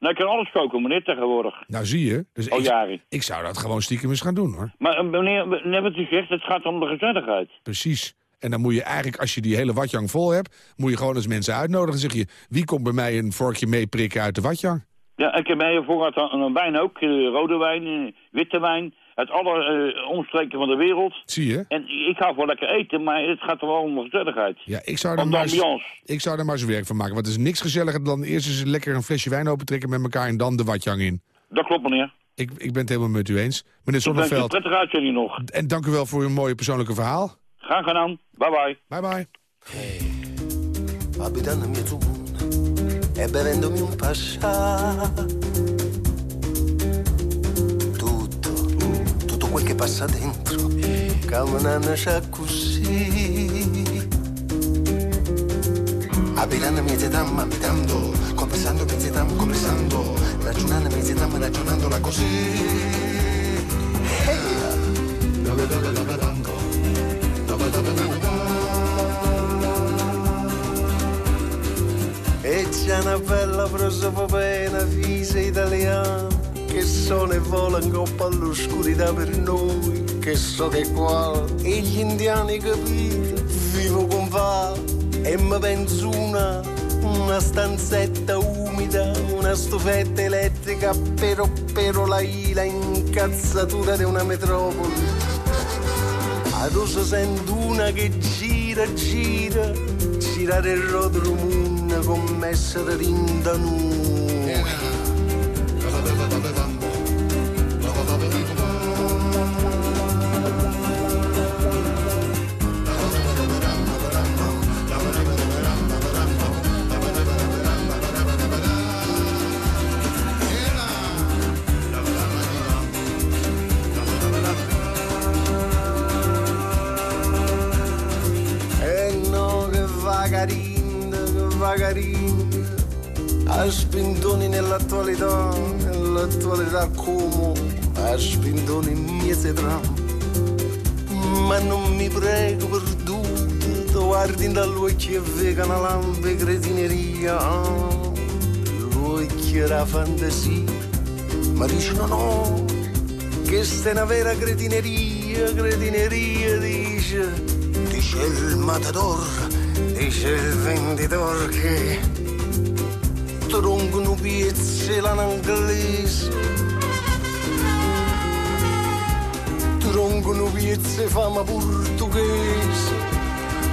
[SPEAKER 7] Nou, ik kan alles koken, meneer, tegenwoordig.
[SPEAKER 3] Nou, zie je. Dus
[SPEAKER 7] Al
[SPEAKER 3] ik, ik zou dat gewoon stiekem eens gaan doen hoor.
[SPEAKER 7] Maar eh, meneer, meneer, wat u zegt, het gaat om de gezelligheid.
[SPEAKER 3] Precies. En dan moet je eigenlijk, als je die hele watjang vol hebt... moet je gewoon eens mensen uitnodigen. zeg je, wie komt bij mij een vorkje meeprikken uit de watjang?
[SPEAKER 7] Ja, ik heb mij voorraad aan wijn ook. eh, rode wijn, eh, witte wijn. Uit alle eh, omstreken van de wereld.
[SPEAKER 3] Zie je?
[SPEAKER 7] En ik ga voor lekker eten, maar het gaat er wel om gezelligheid.
[SPEAKER 3] Ja, ik zou, er maar eens, ik zou er maar eens werk van maken. Want het is niks gezelliger dan eerst eens lekker een flesje wijn opentrekken met elkaar... en dan de watjang in.
[SPEAKER 7] Dat klopt, meneer.
[SPEAKER 3] Ik, ik ben het helemaal met u eens. Meneer
[SPEAKER 7] Ik wens u een
[SPEAKER 3] Zonneveld,
[SPEAKER 7] prettige uitzending nog.
[SPEAKER 3] en dank u wel voor uw mooie persoonlijke verhaal.
[SPEAKER 7] Graag gedaan. Bye bye.
[SPEAKER 3] Bye bye.
[SPEAKER 8] Hey, abitandomi tu e bevendomi un pascià. Tutto, tutto quel che passa dentro, come camminando c'è così. Abitandomi zetam, abitando, conversandomi zetam, conversando, ragionandomi zetam, ragionandola così. Hey, da, da, da, da, da, da. E c'è una bella prosopopena fisa italiana che sono e vola in coppa all'oscurità per noi, che so che qua. E gli indiani capito, vivo con va. E mi penso una, una stanzetta umida, una stufetta elettrica, però però la ila incazzatura di una metropoli. Adesso sento una che gira, gira, girare il rotolo moon commessa da. E a spintoni nell'attualità, nell'attualità come a spintoni miese tram. Ma non mi prego perduto, tu guardi dall'occhio e vega una lampe cretineria, l'occhio era fantasia, ma dicono no, che sta è una vera cretineria, cretineria dice, dice il matador, dice il venditore che troncono piezze l'anglese, troncono piezze fama portoghese,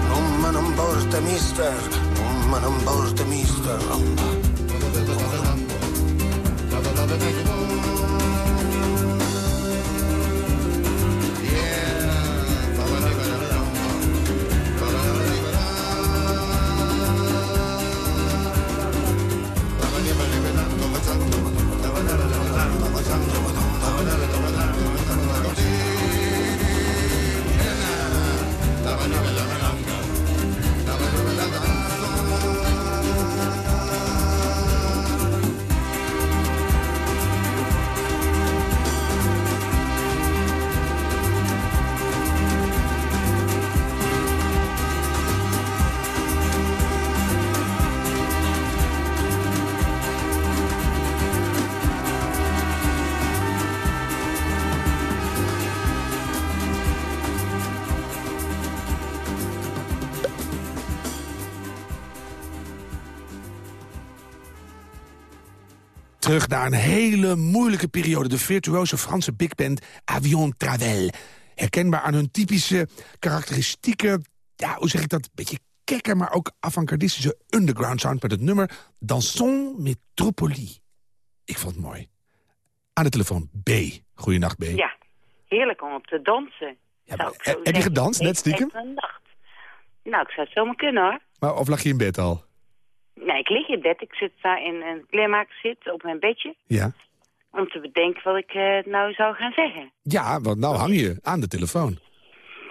[SPEAKER 8] non me ne importa mister, non me ne importa mister.
[SPEAKER 3] Terug naar een hele moeilijke periode. De virtuoze Franse big band Avion Travel. Herkenbaar aan hun typische karakteristieke... Ja, hoe zeg ik dat? Beetje kekke, maar ook avant-gardistische underground sound... met het nummer Dansons Métropoli. Ik vond het mooi. Aan de telefoon B. Goeienacht, B.
[SPEAKER 9] Ja, heerlijk om op te dansen.
[SPEAKER 3] Ja, maar, heb je gedanst, net stiekem?
[SPEAKER 9] een nacht. Nou, ik zou het zomaar kunnen hoor.
[SPEAKER 3] Maar, of lag je in bed al?
[SPEAKER 9] Nee, ik lig in bed. Ik zit daar in een kleermaker zit op mijn bedje.
[SPEAKER 3] Ja.
[SPEAKER 9] Om te bedenken wat ik eh, nou zou gaan zeggen.
[SPEAKER 3] Ja, want nou hang je aan de telefoon.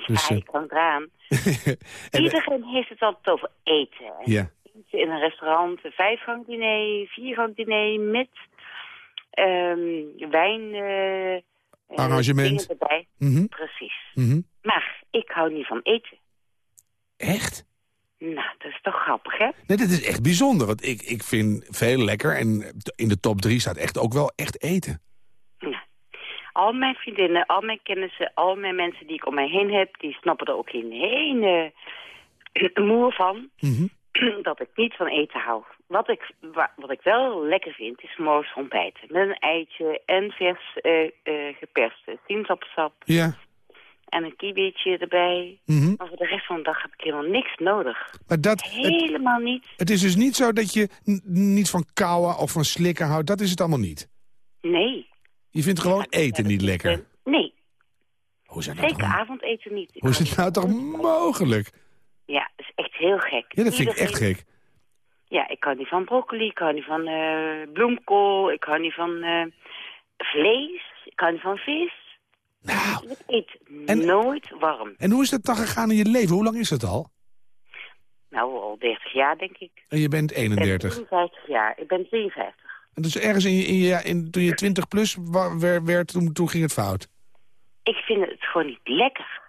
[SPEAKER 3] Dus,
[SPEAKER 9] ja,
[SPEAKER 3] eh,
[SPEAKER 9] ik kan eraan.
[SPEAKER 3] en,
[SPEAKER 9] Iedereen heeft het altijd over eten. hè.
[SPEAKER 3] ja.
[SPEAKER 9] In een restaurant, een vijfgang diner, viergang diner met ehm, wijn... eh, eh,
[SPEAKER 3] Arrangement.
[SPEAKER 9] dingen erbij.
[SPEAKER 3] Mhm,
[SPEAKER 9] Precies.
[SPEAKER 3] mhm.
[SPEAKER 9] Maar ik hou niet van eten.
[SPEAKER 3] Echt?
[SPEAKER 9] Nou, dat is toch grappig, hè?
[SPEAKER 3] Nee, dit is echt bijzonder. Want ik, ik vind veel lekker. En in de top drie staat echt ook wel echt eten.
[SPEAKER 9] Al mijn vriendinnen, al mijn kennissen, al mijn mensen die ik om mij heen heb... die snappen er ook geen ene moer van
[SPEAKER 3] Mhm.
[SPEAKER 9] dat ik niet van eten hou. Wat ik, wa- wat ik wel lekker vind, is morgens ontbijten. Met een eitje en vers eh eh geperste sinaasappelsap
[SPEAKER 3] Ja.
[SPEAKER 9] En een kiwietje erbij.
[SPEAKER 3] Mhm.
[SPEAKER 9] Maar voor de rest van de dag heb ik helemaal niks nodig.
[SPEAKER 3] Maar dat, het,
[SPEAKER 9] Helemaal niet.
[SPEAKER 3] het is dus niet zo dat je niet van kauwen of van slikken houdt. Dat is het allemaal niet.
[SPEAKER 9] Nee.
[SPEAKER 3] Je vindt gewoon eten niet lekker.
[SPEAKER 9] Nee,
[SPEAKER 3] Hoe is dat nou,
[SPEAKER 9] zeker
[SPEAKER 3] toch,
[SPEAKER 9] avondeten niet. Ik
[SPEAKER 3] hoe is het nou toch mogelijk?
[SPEAKER 9] Ja, dat is echt heel gek.
[SPEAKER 3] Ja, dat vind ik echt gek.
[SPEAKER 9] Ja, ik hou niet van broccoli, ik hou niet van eh, bloemkool, ik hou niet van eh, vlees, ik hou niet van vis.
[SPEAKER 3] Nou,
[SPEAKER 9] Ik eet
[SPEAKER 3] En-
[SPEAKER 9] nooit warm.
[SPEAKER 3] en hoe is dat dan gegaan in je leven? Hoe lang is dat al?
[SPEAKER 9] Nou, al 30 jaar denk ik.
[SPEAKER 3] En je bent
[SPEAKER 9] Ik ben
[SPEAKER 3] 31.
[SPEAKER 9] 53 jaar, ik ben 53.
[SPEAKER 3] En dus ergens in je, in je, in, toen je 20 plus werd, werd toen, toen ging het fout.
[SPEAKER 9] Ik vind het gewoon niet lekker.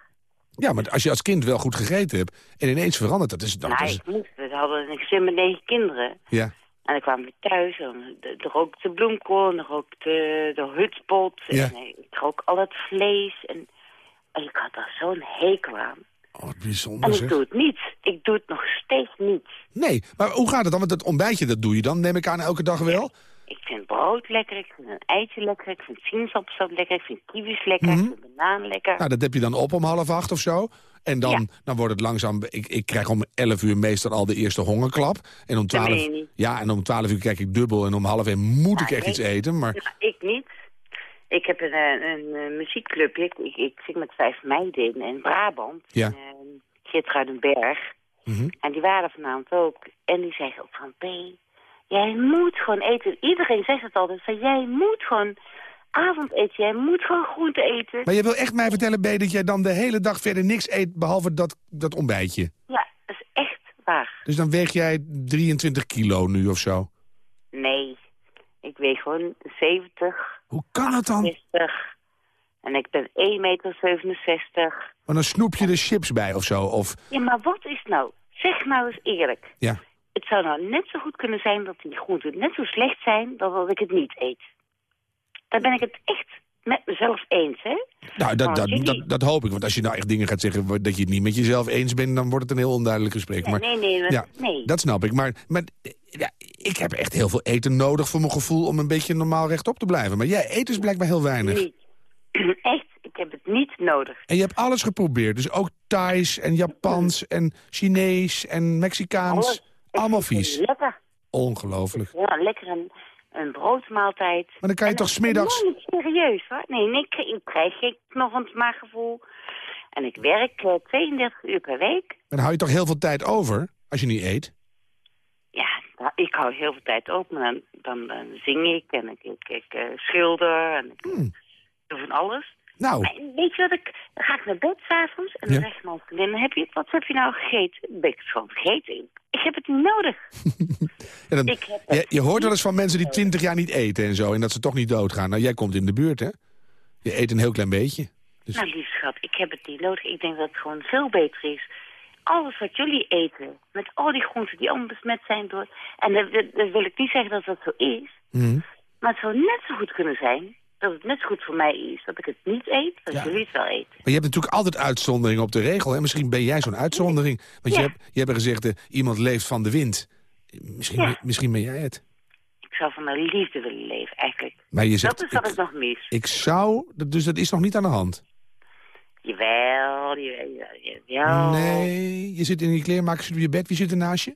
[SPEAKER 3] Ja, maar als je als kind wel goed gegeten hebt en ineens verandert dat, is, dat is...
[SPEAKER 9] ik moest, we hadden een gezin met negen kinderen.
[SPEAKER 3] Ja.
[SPEAKER 9] En dan kwamen we thuis en er rookte bloemkool en er rookte de hutspot.
[SPEAKER 3] Ja.
[SPEAKER 9] En eh, ik rook al het vlees. En, en ik had daar zo'n hekel aan.
[SPEAKER 3] Oh, wat
[SPEAKER 9] En
[SPEAKER 3] bijzonder
[SPEAKER 9] ik
[SPEAKER 3] zeg.
[SPEAKER 9] doe het niet. Ik doe het nog steeds niet.
[SPEAKER 3] Nee, maar hoe gaat het dan? Want dat ontbijtje, dat doe je dan, neem ik aan, elke dag wel?
[SPEAKER 9] Ik vind brood lekker, ik vind een eitje lekker, ik vind sinaasappelsap lekker, ik vind kiwis lekker,
[SPEAKER 3] Mhm.
[SPEAKER 9] ik vind banaan lekker.
[SPEAKER 3] Nou, dat heb je dan op om half acht of zo. En dan,
[SPEAKER 9] Ja.
[SPEAKER 3] dan wordt het langzaam... Ik, ik krijg om 11 uur meestal al de eerste hongerklap. En om
[SPEAKER 9] Dat meen
[SPEAKER 3] 12,
[SPEAKER 9] je niet.
[SPEAKER 3] ja, en om 12 uur krijg ik dubbel. En om half één moet ik echt
[SPEAKER 9] nee.
[SPEAKER 3] iets eten. Maar
[SPEAKER 9] Nou, ik niet. Ik heb een, eh, een, eh, muziekclubje, ik, ik, ik zing met vijf meiden in, in Brabant,
[SPEAKER 3] Ja.
[SPEAKER 9] in uh.
[SPEAKER 3] Mhm.
[SPEAKER 9] En die waren vanavond ook. En die zeggen ook van, P, jij moet gewoon eten. Iedereen zegt het altijd, van jij moet gewoon avondeten, jij moet gewoon groente eten.
[SPEAKER 3] Maar je wil echt mij vertellen, B, dat jij dan de hele dag verder niks eet... behalve dat, dat ontbijtje.
[SPEAKER 9] Ja, dat is echt waar.
[SPEAKER 3] Dus dan weeg jij 23 kilo nu of zo.
[SPEAKER 9] Nee, ik weeg gewoon 70,
[SPEAKER 3] Hoe kan dat dan?
[SPEAKER 9] 60. En ik ben 1,67 meter.
[SPEAKER 3] Maar dan snoep je er chips bij of zo. Of,
[SPEAKER 9] Ja, maar wat is nou? Zeg nou eens eerlijk.
[SPEAKER 3] ja.
[SPEAKER 9] Het zou nou net zo goed kunnen zijn dat die groenten net zo slecht zijn... dan dat ik het niet eet. Daar ben ik het echt met mezelf eens, hè?
[SPEAKER 3] Nou, dat, dat, dat, dat hoop ik. Want als je nou echt dingen gaat zeggen dat je het niet met jezelf eens bent... dan wordt het een heel onduidelijk gesprek.
[SPEAKER 9] Ja,
[SPEAKER 3] maar,
[SPEAKER 9] nee, nee,
[SPEAKER 3] ja,
[SPEAKER 9] nee.
[SPEAKER 3] dat snap ik. Maar, maar eh, ja, ik heb echt heel veel eten nodig voor mijn gevoel... om een beetje normaal rechtop te blijven. Maar jij eet dus blijkbaar heel weinig.
[SPEAKER 9] Niet. Echt, ik heb het niet nodig.
[SPEAKER 3] En je hebt alles geprobeerd. Dus ook Thais en Japans en Chinees en Mexicaans.
[SPEAKER 9] Alles.
[SPEAKER 3] Allemaal vies.
[SPEAKER 9] Lekker.
[SPEAKER 3] Ongelooflijk.
[SPEAKER 9] Ja, lekker een, een broodmaaltijd.
[SPEAKER 3] Maar dan kan je
[SPEAKER 9] En
[SPEAKER 3] toch smiddags...
[SPEAKER 9] Nee, niet serieus hoor. Nee, nee ik, ik krijg ik nog een maaggevoel. En ik werk eh, 32 uur per week.
[SPEAKER 3] Dan hou je toch heel veel tijd over als je niet eet?
[SPEAKER 9] Ja, nou, ik hou heel veel tijd. Dan, dan, dan zing ik en ik, ik, ik eh, schilder en ik
[SPEAKER 3] Hmm.
[SPEAKER 9] doe van alles.
[SPEAKER 3] Nou,
[SPEAKER 9] Maar weet je wat ik... Dan ga ik naar bed s'avonds en dan
[SPEAKER 3] Ja.
[SPEAKER 9] zegt mijn vriendin... Heb je, wat heb je nou gegeten? Dan ben ik het gewoon vergeten. Ik heb het niet nodig.
[SPEAKER 3] ja, dan-
[SPEAKER 9] Ik heb
[SPEAKER 3] je, je hoort wel eens van mensen die twintig jaar niet eten en zo... en dat ze toch niet doodgaan. Nou, jij komt in de buurt, hè? Je eet een heel klein beetje. Dus-
[SPEAKER 9] Nou, lief schat, ik heb het niet nodig. Ik denk dat het gewoon veel beter is. Alles wat jullie eten, met al die groenten die allemaal besmet zijn door... En dat, dat- dat wil ik niet zeggen dat dat zo is.
[SPEAKER 3] Mhm.
[SPEAKER 9] Maar het zou net zo goed kunnen zijn dat het net goed voor mij is dat ik het niet eet, dat
[SPEAKER 3] Ja.
[SPEAKER 9] jullie het wel eten.
[SPEAKER 3] Maar je hebt natuurlijk altijd uitzonderingen op de regel. Hè? Misschien ben jij zo'n uitzondering. Want je,
[SPEAKER 9] Ja.
[SPEAKER 3] hebt, je hebt gezegd, eh, iemand leeft van de wind. Misschien,
[SPEAKER 9] Ja.
[SPEAKER 3] misschien ben jij het.
[SPEAKER 9] Ik zou van de liefde willen leven, eigenlijk.
[SPEAKER 3] Maar je zegt,
[SPEAKER 9] dat is wat
[SPEAKER 3] ik,
[SPEAKER 9] ik nog mis.
[SPEAKER 3] ik zou... Dus dat is nog niet aan de hand.
[SPEAKER 9] Jawel, jawel, jawel.
[SPEAKER 3] Nee, je zit in die kleermakers op je bed. Wie zit er naast je?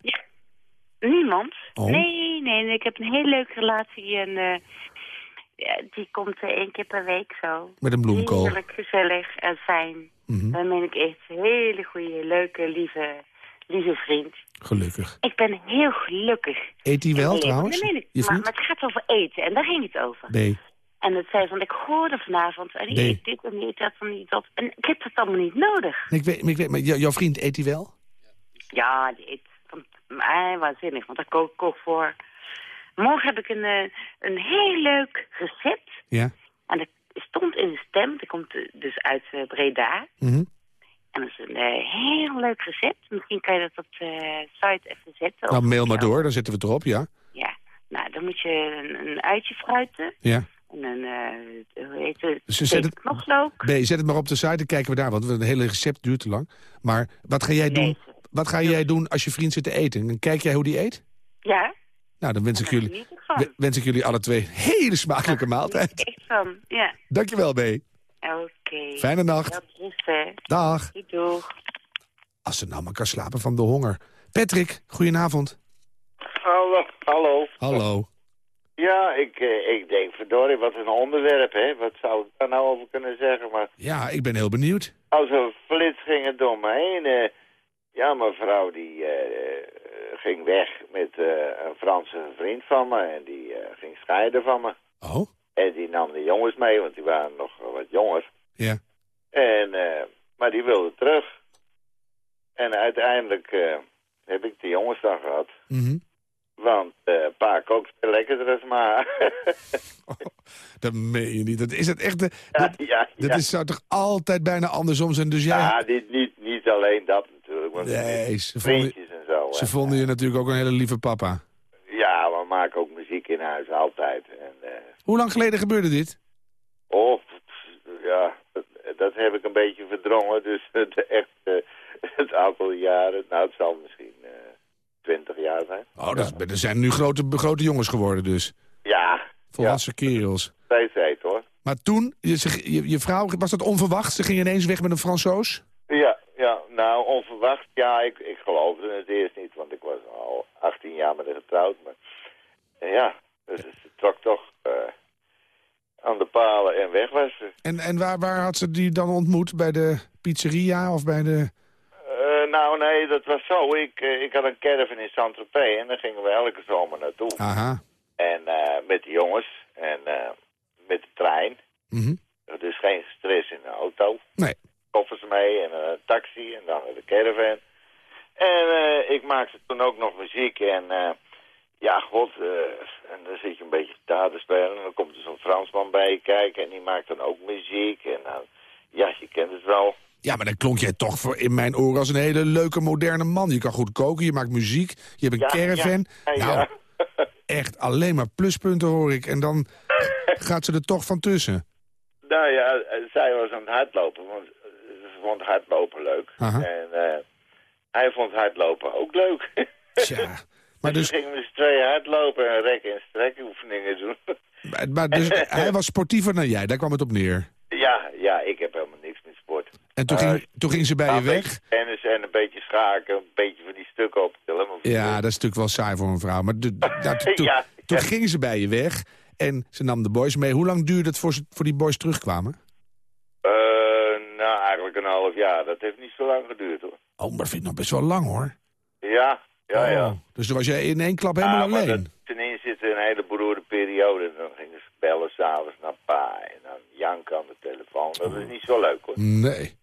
[SPEAKER 9] Niemand?
[SPEAKER 3] Oh.
[SPEAKER 9] Nee, nee, nee, ik heb een hele leuke relatie en eh, ja, die komt eh, één keer per week zo.
[SPEAKER 3] Met een bloemkool.
[SPEAKER 9] Heerlijk, gezellig en fijn.
[SPEAKER 3] Mhm.
[SPEAKER 9] Dan ben ik echt een hele goede, leuke, lieve, lieve vriend.
[SPEAKER 3] Gelukkig.
[SPEAKER 9] Ik ben heel gelukkig.
[SPEAKER 3] Eet hij wel
[SPEAKER 9] Nee,
[SPEAKER 3] trouwens?
[SPEAKER 9] ik.
[SPEAKER 3] Je
[SPEAKER 9] Maar, maar het gaat over eten en daar ging het over.
[SPEAKER 3] Nee.
[SPEAKER 9] En het zei van, ik hoorde vanavond, en die
[SPEAKER 3] Nee.
[SPEAKER 9] eet dit en die eet dat en die dat. En ik heb dat allemaal niet nodig.
[SPEAKER 3] Ik weet, maar ik weet, maar jou- jouw vriend eet hij wel?
[SPEAKER 9] Ja, die eet van, waanzinnig, want daar kook ik voor. Morgen heb ik een, eh, een heel leuk recept.
[SPEAKER 3] Ja.
[SPEAKER 9] En dat stond in de stem, dat komt dus uit eh, Breda.
[SPEAKER 3] Mhm.
[SPEAKER 9] En dat is een eh, heel leuk recept. Misschien kan je dat op de site even zetten.
[SPEAKER 3] Nou, mail maar door, dan zetten we het erop, ja.
[SPEAKER 9] Ja, nou, dan moet je een, een uitje fruiten.
[SPEAKER 3] Ja.
[SPEAKER 9] En een, eh hoe heet het,
[SPEAKER 3] Dus zet het,
[SPEAKER 9] knoflook.
[SPEAKER 3] B, zet het maar op de site, dan kijken we daar, want het hele recept duurt te lang. Maar wat ga jij doen, wat ga jij doen als je vriend zit te eten? En kijk jij hoe die eet?
[SPEAKER 9] Ja,
[SPEAKER 3] Nou, dan wens ik, jullie, wens ik jullie alle twee een hele smakelijke maaltijd.
[SPEAKER 9] echt van, ja.
[SPEAKER 3] Dankjewel, B.
[SPEAKER 9] Oké.
[SPEAKER 3] Fijne nacht. Dag.
[SPEAKER 9] Doeg.
[SPEAKER 3] Als ze nou maar kan slapen van de honger. Patrick, goedenavond.
[SPEAKER 10] Hallo. Hallo.
[SPEAKER 3] Hallo.
[SPEAKER 10] Ja, ik, eh, ik denk, verdorie, wat een onderwerp, hè. Wat zou ik daar nou over kunnen zeggen? Maar
[SPEAKER 3] Ja, ik ben heel benieuwd.
[SPEAKER 10] als een flits ging het door me heen. Ja, mijn vrouw die eh, ging weg met eh, een Franse vriend van me. En die eh, ging scheiden van me.
[SPEAKER 3] Oh?
[SPEAKER 10] En die nam de jongens mee, want die waren nog wat jonger.
[SPEAKER 3] Ja.
[SPEAKER 10] En, maar die wilde terug. En uiteindelijk heb ik de jongens dan gehad.
[SPEAKER 3] Mhm.
[SPEAKER 10] Want eh pa kookt veel lekkerder als ma.
[SPEAKER 3] Dat meen je niet. Dat is het echt. de-
[SPEAKER 10] ja,
[SPEAKER 3] dat,
[SPEAKER 10] ja,
[SPEAKER 3] dat
[SPEAKER 10] ja.
[SPEAKER 3] is, zou toch altijd bijna andersom zijn. Dus jij.
[SPEAKER 10] Ja, niet, niet, niet alleen dat natuurlijk. Want
[SPEAKER 3] Nee, ze vonden,
[SPEAKER 10] vriendjes en zo.
[SPEAKER 3] ze
[SPEAKER 10] en,
[SPEAKER 3] vonden je natuurlijk ook een hele lieve papa.
[SPEAKER 10] Ja, we maken ook muziek in huis, altijd. En, eh,
[SPEAKER 3] Hoe lang geleden gebeurde dit?
[SPEAKER 10] oh, ja, dat, dat heb ik een beetje verdrongen. Dus het, echt, eh, het aantal jaren, nou het zal misschien eh, twintig jaar zijn.
[SPEAKER 3] Oh, dat, er zijn nu grote, grote jongens geworden dus.
[SPEAKER 10] Ja,
[SPEAKER 3] Volwassen kerels.
[SPEAKER 10] steeds heet hoor.
[SPEAKER 3] Maar toen, je, je, je vrouw, was dat onverwacht? Ze ging ineens weg met een Fransoos?
[SPEAKER 10] Ja, nou onverwacht. Ja, ik, ik geloofde het eerst niet, want ik was al 18 jaar met haar getrouwd. Maar eh, ja, dus het trok toch eh, aan de palen en weg was ze.
[SPEAKER 3] En, en waar, waar had ze die dan ontmoet? Bij de pizzeria of bij de...
[SPEAKER 10] Eh, nou nee, dat was zo. Ik, ik had een caravan in Saint-Tropez en daar gingen we elke zomer naartoe.
[SPEAKER 3] Aha.
[SPEAKER 10] En met de jongens en met de trein.
[SPEAKER 3] Mhm.
[SPEAKER 10] Dus geen stress in de auto.
[SPEAKER 3] Nee.
[SPEAKER 10] Koffers mee en een taxi en dan de caravan. En eh, ik maakte toen ook nog muziek en eh, ja, god, eh, en dan zit je een beetje gitaar te spelen en dan komt er zo'n Fransman bij je kijken en die maakt dan ook muziek en dan, ja, je kent het wel.
[SPEAKER 3] Ja, maar dan klonk jij toch voor in mijn oren als een hele leuke moderne man. Je kan goed koken, je maakt muziek, je hebt een
[SPEAKER 10] Ja,
[SPEAKER 3] caravan.
[SPEAKER 10] ja, ja,
[SPEAKER 3] nou, echt alleen maar pluspunten hoor ik. En dan gaat ze er toch van tussen.
[SPEAKER 10] Nou ja, zij was aan het hardlopen, want vond hardlopen leuk. En eh, hij vond hardlopen ook leuk.
[SPEAKER 3] Tja. Maar
[SPEAKER 10] dus
[SPEAKER 3] dus,
[SPEAKER 10] we gingen z'n tweeën hardlopen en rekken en strekken oefeningen doen.
[SPEAKER 3] maar- maar dus hij was sportiever dan jij, daar kwam het op neer.
[SPEAKER 10] ja, ja, ik heb helemaal niks met sport.
[SPEAKER 3] En toen,
[SPEAKER 10] Eh,
[SPEAKER 3] ging, toen ging ze bij je
[SPEAKER 10] Nou,
[SPEAKER 3] weg.
[SPEAKER 10] tennis en een beetje schaken, een beetje van die stukken op.
[SPEAKER 3] Ja, dat is natuurlijk wel saai voor een vrouw. Maar de- nou, toen- toen,
[SPEAKER 10] Ja,
[SPEAKER 3] toen
[SPEAKER 10] ja.
[SPEAKER 3] ging ze bij je weg en ze nam de boys mee. Hoe lang duurde het voor, ze, voor die boys terugkwamen?
[SPEAKER 10] Een half jaar. Dat heeft niet zo lang geduurd, hoor.
[SPEAKER 3] Oh, maar dat vind ik nog best wel lang hoor.
[SPEAKER 10] Ja, ja, ja.
[SPEAKER 3] Oh, Dus toen was jij in één klap helemaal
[SPEAKER 10] Ah,
[SPEAKER 3] alleen.
[SPEAKER 10] dat- ten eerste zit een hele beroerde periode. En dan gingen ze bellen s'avonds naar pa. En dan janken aan de telefoon. Dat is niet zo leuk, hoor.
[SPEAKER 3] Nee.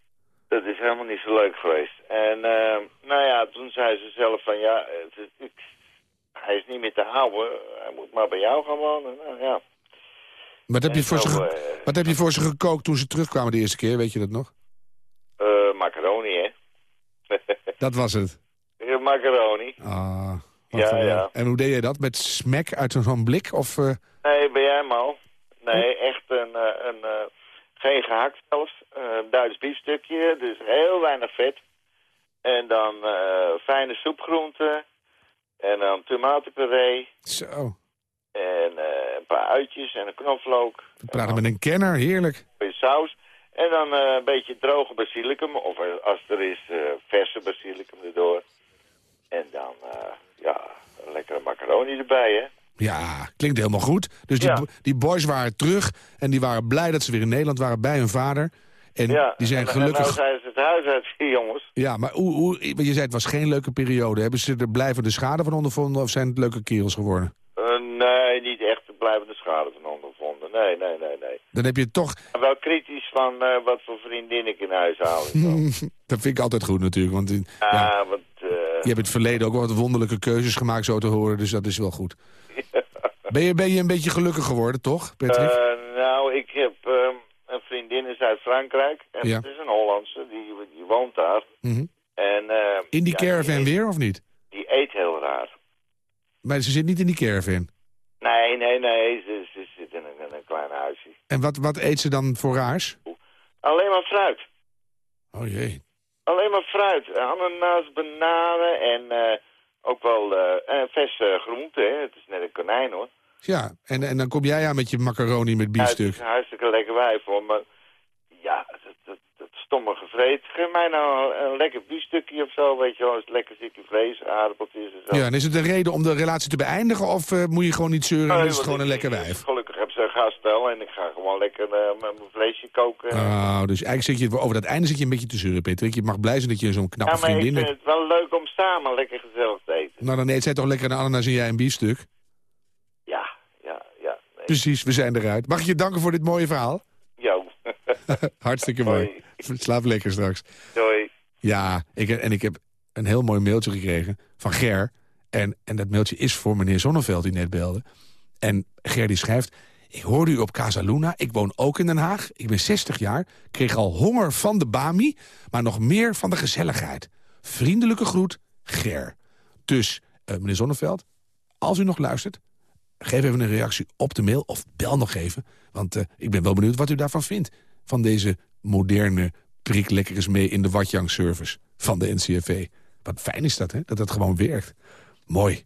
[SPEAKER 10] Dat is helemaal niet zo leuk geweest. En, eh, nou ja, toen zei ze zelf van, ja, het hij is niet meer te houden. Hij moet maar bij jou gaan wonen. Nou, ja.
[SPEAKER 3] Wat heb, je voor
[SPEAKER 10] zo, eh,
[SPEAKER 3] wat heb je voor ze gekookt toen ze terugkwamen de eerste keer? Weet je dat nog?
[SPEAKER 10] Macaroni, hè?
[SPEAKER 3] Dat was het.
[SPEAKER 10] Macaroni.
[SPEAKER 3] Ah,
[SPEAKER 10] Ja, ja.
[SPEAKER 3] En hoe deed je dat? Met smack uit zo'n blik? Of, eh,
[SPEAKER 10] Nee, ben jij mal? Nee, echt een, eh, een eh, geen gehakt zelfs. Een Duits biefstukje, dus heel weinig vet. En dan fijne soepgroenten. En dan tomatenpuree.
[SPEAKER 3] Zo,
[SPEAKER 10] En een paar uitjes en een knoflook.
[SPEAKER 3] we praten met een kenner. Heerlijk.
[SPEAKER 10] Een saus. En dan eh, een beetje droge basilicum, of eh, als er is, eh, verse basilicum erdoor. En dan, eh, ja, een lekkere macaroni erbij, hè.
[SPEAKER 3] Ja, klinkt helemaal goed. Dus die,
[SPEAKER 10] Ja.
[SPEAKER 3] die boys waren terug en die waren blij dat ze weer in Nederland waren bij hun vader. En
[SPEAKER 10] ja,
[SPEAKER 3] die zijn
[SPEAKER 10] en,
[SPEAKER 3] gelukkig...
[SPEAKER 10] En nou zijn ze het huis uit, jongens.
[SPEAKER 3] Ja, maar hoe, hoe, want je zei het was geen leuke periode. Hebben ze er blijvende schade van ondervonden of zijn het leuke kerels geworden?
[SPEAKER 10] Nee, niet echt blijvende schade van ondervonden. Nee, nee, nee, nee.
[SPEAKER 3] Dan heb je toch...
[SPEAKER 10] Wel kritisch van eh, wat voor vriendin ik in huis haal. en zo.
[SPEAKER 3] dat vind ik altijd goed natuurlijk. Want in-
[SPEAKER 10] Ja, want... eh,
[SPEAKER 3] je hebt in het verleden ook wel wat wonderlijke keuzes gemaakt zo te horen. Dus dat is wel goed. Ben je, ben je een beetje gelukkig geworden, toch, Patrick?
[SPEAKER 10] eh, nou, ik heb ehm, een vriendin in Zuid-Frankrijk. En
[SPEAKER 3] Ja.
[SPEAKER 10] het is een Hollandse, die, die woont daar.
[SPEAKER 3] Mhm.
[SPEAKER 10] En, eh,
[SPEAKER 3] In die
[SPEAKER 10] ja,
[SPEAKER 3] caravan
[SPEAKER 10] eet-
[SPEAKER 3] weer of niet?
[SPEAKER 10] Die eet heel raar.
[SPEAKER 3] Maar ze zit niet in die caravan.
[SPEAKER 10] Nee, nee, nee, ze, ze zit in een, in een klein huisje.
[SPEAKER 3] En wat, wat eet ze dan voor raars?
[SPEAKER 10] Alleen maar fruit.
[SPEAKER 3] Oh jee.
[SPEAKER 10] Alleen maar fruit. Ananas, bananen en eh, ook wel eh eh, verse groenten. Hè. Het is net een konijn hoor.
[SPEAKER 3] Ja, en, en dan kom jij aan met je macaroni met
[SPEAKER 10] Ja, het
[SPEAKER 3] biefstuk.
[SPEAKER 10] is een hartstikke lekker wijf hoor. Maar ja, dat, dat, dat stomme gevreed. Geef mij nou een, lekker biefstukje of zo. Weet je wel, eens lekker stukje vlees, aardappeltjes en zo.
[SPEAKER 3] Ja, en is het een reden om de relatie te beëindigen of eh, moet je gewoon niet zeuren en is het gewoon een lekker wijf?
[SPEAKER 10] Gelukkig gastel en ik ga gewoon lekker eh, met mijn vleesje koken.
[SPEAKER 3] Oh, dus eigenlijk zit je over dat einde zit je een beetje te zeuren, Patrick. Je mag blij zijn dat je zo'n knappe
[SPEAKER 10] ja, maar ik
[SPEAKER 3] vriendin
[SPEAKER 10] vind
[SPEAKER 3] hebt.
[SPEAKER 10] het wel leuk om samen lekker gezellig te eten.
[SPEAKER 3] Nou, dan eet zij toch lekker een ananas en jij een biefstuk.
[SPEAKER 10] Ja, ja, ja. Nee.
[SPEAKER 3] Precies, we zijn eruit. Mag ik je danken voor dit mooie verhaal?
[SPEAKER 10] Jo.
[SPEAKER 3] Hartstikke mooi. Slaap lekker straks.
[SPEAKER 10] Doei.
[SPEAKER 3] Ja, ik, en ik heb een heel mooi mailtje gekregen van Ger. En, en dat mailtje is voor meneer Zonneveld die net belde. En Ger die schrijft... Ik hoorde u op Casa Luna, ik woon ook in Den Haag. Ik ben 60 jaar, kreeg al honger van de Bami... maar nog meer van de gezelligheid. Vriendelijke groet, Ger. Dus, eh, meneer Zonneveld, als u nog luistert... geef even een reactie op de mail of bel nog even. Want eh, ik ben wel benieuwd wat u daarvan vindt. Van deze moderne prik lekker eens mee in de Watjang service van de NCFV. Wat fijn is dat, hè? Dat dat gewoon werkt. Mooi.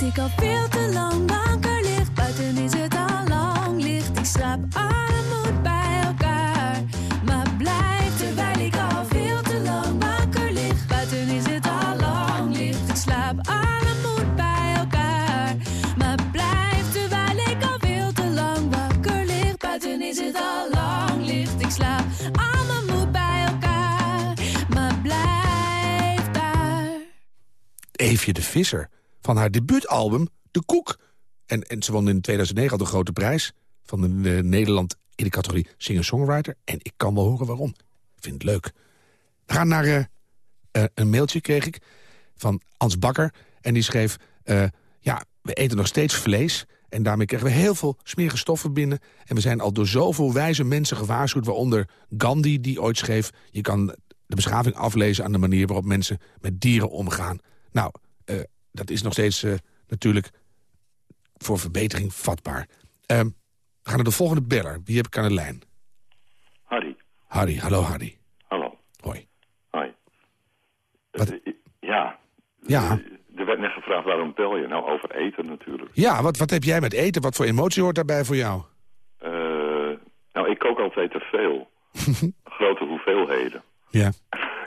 [SPEAKER 11] Ik al veel te lang wakker lig. Buiten is het al lang licht. Ik schraap alle moed bij elkaar. Maar blijf terwijl ik al veel te lang wakker lig. Buiten is het slaap alle moed bij elkaar. Maar blijf terwijl ik al veel te lang wakker lig. Buiten is het al lang licht. Ik slaap al mijn moed bij elkaar. Maar blijf daar.
[SPEAKER 3] Eefje de Visser. Van haar debuutalbum De Koek. En, en ze won in 2009 al de grote prijs van de, Nederland in de categorie singer-songwriter. En ik kan wel horen waarom. Ik vind het leuk. We gaan naar eh, eh, een mailtje, kreeg ik, van Ans Bakker. En die schreef, eh, ja, we eten nog steeds vlees... En daarmee krijgen we heel veel smerige stoffen binnen. En we zijn al door zoveel wijze mensen gewaarschuwd... waaronder Gandhi, die ooit schreef... je kan de beschaving aflezen aan de manier waarop mensen met dieren omgaan. Nou, eh, dat is nog steeds eh, natuurlijk voor verbetering vatbaar. Ehm, we gaan naar de volgende beller. Wie heb ik aan de lijn?
[SPEAKER 12] Harry,
[SPEAKER 3] Harry, hallo Harry.
[SPEAKER 12] hallo.
[SPEAKER 3] Hoi.
[SPEAKER 12] Hoi.
[SPEAKER 3] Wat?
[SPEAKER 12] Eh, ja,
[SPEAKER 3] Ja,
[SPEAKER 12] er werd net gevraagd waarom bel je? Nou, over eten natuurlijk.
[SPEAKER 3] ja wat, wat heb jij met eten? Wat voor emotie hoort daarbij voor jou?
[SPEAKER 12] Eh, nou, ik kook altijd te veel. Grote hoeveelheden.
[SPEAKER 3] Ja.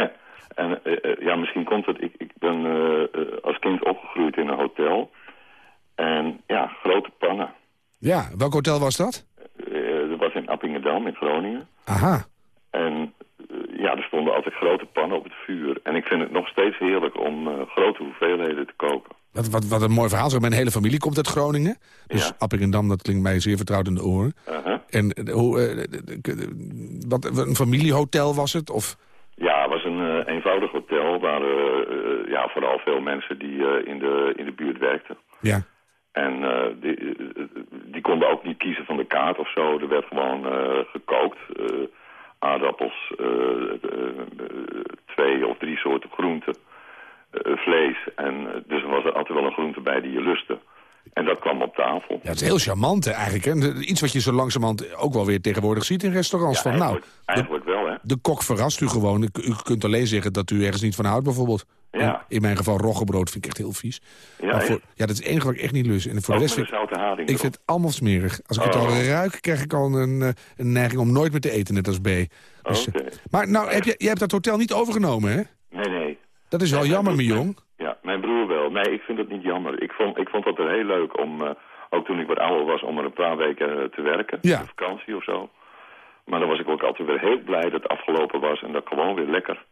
[SPEAKER 12] en eh, eh, ja, misschien komt het... Ik ben eh, eh, als kind opgegroeid in een hotel. En ja, grote pannen.
[SPEAKER 3] Ja, welk hotel was dat?
[SPEAKER 12] Eh, dat was in Appingedam in Groningen.
[SPEAKER 3] Aha.
[SPEAKER 12] En ja, er stonden altijd grote pannen op het vuur. En ik vind het nog steeds heerlijk om grote hoeveelheden te koken.
[SPEAKER 3] Wat, wat, wat een mooi verhaal. Zo, Mijn hele familie komt uit Groningen. Dus
[SPEAKER 12] Ja.
[SPEAKER 3] Appingedam, dat klinkt mij zeer vertrouwd in de oren. En hoe, wat, een familiehotel was het? Of,
[SPEAKER 12] Ja, het was een eh, eenvoudig hotel waar eh, eh, ja, vooral veel mensen die eh, in, de, in de buurt werkten.
[SPEAKER 3] ja.
[SPEAKER 12] En die, die konden ook niet kiezen van de kaart of zo. Er werd gewoon gekookt. eh, aardappels, twee of drie soorten groenten, vlees. En dus er was er altijd wel een groente bij die je lustte. En dat kwam op tafel.
[SPEAKER 3] ja, het is heel charmant hè, eigenlijk. Hè? De- Iets wat je zo langzamerhand ook wel weer tegenwoordig ziet in restaurants. van, nou,
[SPEAKER 12] eigenlijk, eigenlijk wel, hè?
[SPEAKER 3] de kok verrast u gewoon. U, u kunt alleen zeggen dat u ergens niet van houdt bijvoorbeeld.
[SPEAKER 12] Ja.
[SPEAKER 3] In mijn geval roggebrood vind ik echt heel vies.
[SPEAKER 12] Ja,
[SPEAKER 3] voor, ja, dat is het enige wat ik echt niet lust. En voor
[SPEAKER 12] Ook
[SPEAKER 3] de rest vind ik, ik vind het allemaal smerig. Als ik het al
[SPEAKER 12] Oh.
[SPEAKER 3] ruik, krijg ik al een, een neiging om nooit meer te eten, net als B. Dus, eh,
[SPEAKER 12] Oké.
[SPEAKER 3] Maar nou, heb je, jij hebt dat hotel niet overgenomen, hè? Dat is wel
[SPEAKER 12] Nee,
[SPEAKER 3] jammer,
[SPEAKER 12] mijn
[SPEAKER 3] jong.
[SPEAKER 12] Ja, mijn broer wel. Nee, ik vind het niet jammer. Ik vond, ik vond dat er heel leuk om, eh, ook toen ik wat ouder was, om er een paar weken eh, te werken.
[SPEAKER 3] Ja.
[SPEAKER 12] Op vakantie of zo. Maar dan was ik ook altijd weer heel blij dat het afgelopen was en dat ik gewoon weer lekker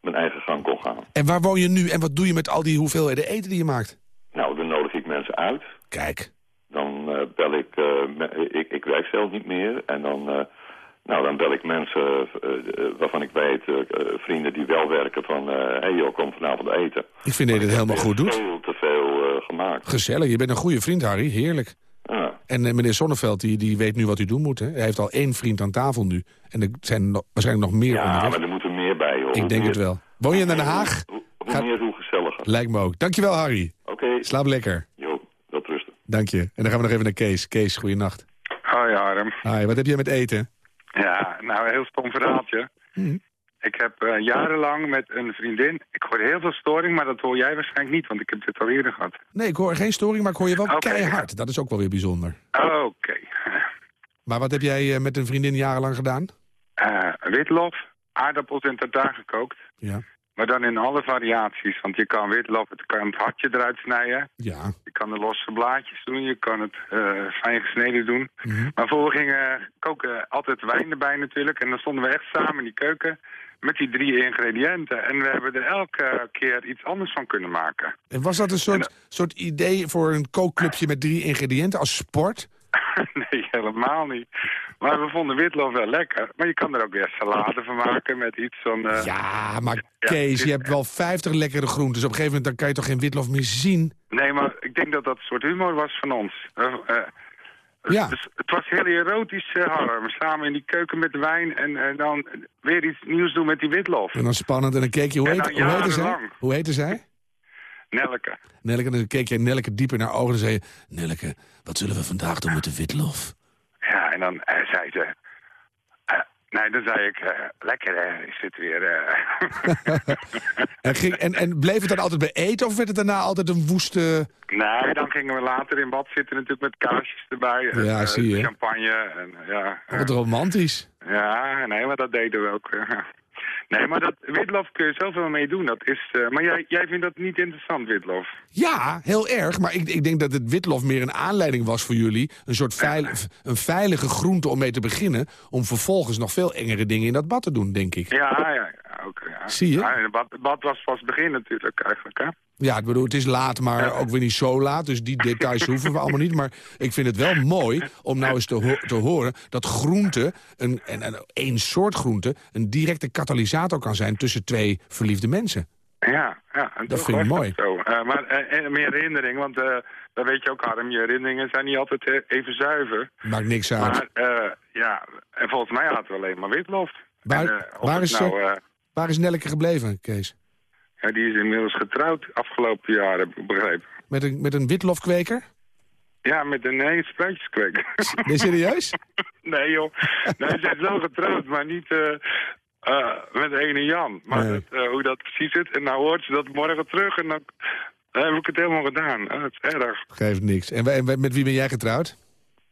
[SPEAKER 12] mijn eigen gang kon gaan.
[SPEAKER 3] En waar woon je nu en wat doe je met al die hoeveelheden eten die je maakt?
[SPEAKER 12] Nou, dan nodig ik mensen uit.
[SPEAKER 3] Kijk.
[SPEAKER 12] Dan eh, bel ik, me- ik, ik werk zelf niet meer. En dan, nou, dan bel ik mensen eh, eh, waarvan ik weet, eh, eh, vrienden die wel werken, van... hé hey joh, kom vanavond eten.
[SPEAKER 3] Ik vind dat je het helemaal goed doet.
[SPEAKER 12] Veel te veel eh, gemaakt.
[SPEAKER 3] Gezellig, je bent een goede vriend, Harry. Heerlijk.
[SPEAKER 12] Ja.
[SPEAKER 3] En eh, meneer Sonneveld, die, die weet nu wat u doen moet. Hè? Hij heeft al één vriend aan tafel nu. En er zijn nog- waarschijnlijk nog meer
[SPEAKER 12] Ja,
[SPEAKER 3] onderweg.
[SPEAKER 12] maar er moet er meer bij, hoor.
[SPEAKER 3] Ik denk
[SPEAKER 12] meer-
[SPEAKER 3] het wel. Woon je in Den Haag?
[SPEAKER 12] Hoe, hoe meer, hoe gezelliger.
[SPEAKER 3] Lijkt me ook. Dankjewel, Harry.
[SPEAKER 12] Oké,
[SPEAKER 3] Slaap lekker.
[SPEAKER 12] joh, dat rusten.
[SPEAKER 3] Dank je. En dan gaan we nog even naar Kees. Kees, goeienacht.
[SPEAKER 13] Hoi Harm.
[SPEAKER 3] Hi, wat heb jij met eten?
[SPEAKER 13] Nou een heel stom verhaaltje.
[SPEAKER 3] Hm.
[SPEAKER 13] Ik heb eh, jarenlang met een vriendin... Ik hoor heel veel storing, maar dat hoor jij waarschijnlijk niet, want ik heb dit al eerder gehad.
[SPEAKER 3] Nee, ik hoor geen storing, maar ik hoor je wel keihard. Dat is ook wel weer bijzonder.
[SPEAKER 13] Oké.
[SPEAKER 3] Maar wat heb jij eh, met een vriendin jarenlang gedaan?
[SPEAKER 13] Eh, witlof, aardappels en tartaar gekookt.
[SPEAKER 3] Ja.
[SPEAKER 13] Maar dan in alle variaties, want je kan witlof, het kan het hartje eruit snijden.
[SPEAKER 3] Ja.
[SPEAKER 13] Je kan de losse blaadjes doen, je kan het eh, fijn gesneden doen.
[SPEAKER 3] Mhm.
[SPEAKER 13] Maar voor we gingen koken, altijd wijn erbij natuurlijk. En dan stonden we echt samen in die keuken met die drie ingrediënten. En we hebben er elke keer iets anders van kunnen maken.
[SPEAKER 3] En was dat een soort, soort idee voor een kookclubje met drie ingrediënten als sport?
[SPEAKER 13] nee, helemaal niet. Maar we vonden witlof wel lekker. Maar je kan er ook weer salade van maken met iets van... eh,
[SPEAKER 3] Ja, maar Kees, je hebt wel 50 lekkere groentes. Op een gegeven moment dan kan je toch geen witlof meer zien?
[SPEAKER 13] Nee, maar ik denk dat dat een soort humor was van ons. Eh, eh,
[SPEAKER 3] Ja.
[SPEAKER 13] dus het was heel erotisch, Harm. Samen in die keuken met wijn en dan weer iets nieuws doen met die witlof.
[SPEAKER 3] En dan spannend en dan keek je, hoe, heet, hoe heette zij? Hoe heette zij?
[SPEAKER 13] Nelke.
[SPEAKER 3] Nelke, en dan keek je Nelke dieper naar ogen en zei je... Nelke, wat zullen we vandaag doen met de witlof?
[SPEAKER 13] En dan eh, zei ze... eh, nee, dan zei ik, eh, lekker hè, is dit weer...
[SPEAKER 3] En, ging, en, en bleef het dan altijd bij eten of werd het daarna altijd een woeste...
[SPEAKER 13] nee, dan gingen we later in bad zitten natuurlijk met kaarsjes erbij. en,
[SPEAKER 3] Ja, zie je.
[SPEAKER 13] Champagne en ja...
[SPEAKER 3] Wat romantisch.
[SPEAKER 13] Ja, nee, maar dat deden we ook. Nee, maar dat witlof kun je zoveel mee doen. Dat is, eh, maar jij, jij vindt dat niet interessant, witlof?
[SPEAKER 3] Ja, heel erg. Maar ik, ik denk dat het witlof meer een aanleiding was voor jullie. Een soort veil, een veilige groente om mee te beginnen. Om vervolgens nog veel engere dingen in dat bad te doen, denk ik.
[SPEAKER 13] Ja, ja, ja. oké. ja.
[SPEAKER 3] Zie je?
[SPEAKER 13] Ja, het bad, bad was pas het begin natuurlijk, eigenlijk, hè?
[SPEAKER 3] Ja, ik bedoel, het is laat, maar ook weer niet zo laat. Dus die details hoeven we allemaal niet. Maar ik vind het wel mooi om nou eens te, ho- te horen... dat groente, een, en, en één soort groente... een directe katalysator kan zijn tussen twee verliefde mensen.
[SPEAKER 13] Ja, ja. En
[SPEAKER 3] Dat vind ik mooi.
[SPEAKER 13] Zo. Eh, maar eh, eh, meer herinnering, want dat weet je ook, Harm. Je herinneringen zijn niet altijd even zuiver.
[SPEAKER 3] Maakt niks uit.
[SPEAKER 13] Maar ja, en volgens mij hadden we alleen maar witlof.
[SPEAKER 3] Waar-
[SPEAKER 13] En, of
[SPEAKER 3] waar is
[SPEAKER 13] nou,
[SPEAKER 3] Waar is Nelleke gebleven, Kees?
[SPEAKER 13] Ja, die is inmiddels getrouwd afgelopen jaar, heb ik begrepen.
[SPEAKER 3] Met een, met een witlofkweker?
[SPEAKER 13] Ja, met een nee, spruitjeskweek.
[SPEAKER 3] Nee, serieus?
[SPEAKER 13] nee, joh. Nee, ze is wel getrouwd, maar niet eh, eh, met ene Jan. Maar
[SPEAKER 3] Nee.
[SPEAKER 13] dat, eh, hoe dat precies zit. En nou hoort ze dat morgen terug en dan, dan heb ik het helemaal gedaan. Ah, dat is erg.
[SPEAKER 3] Geeft niks. En, en met wie ben jij getrouwd?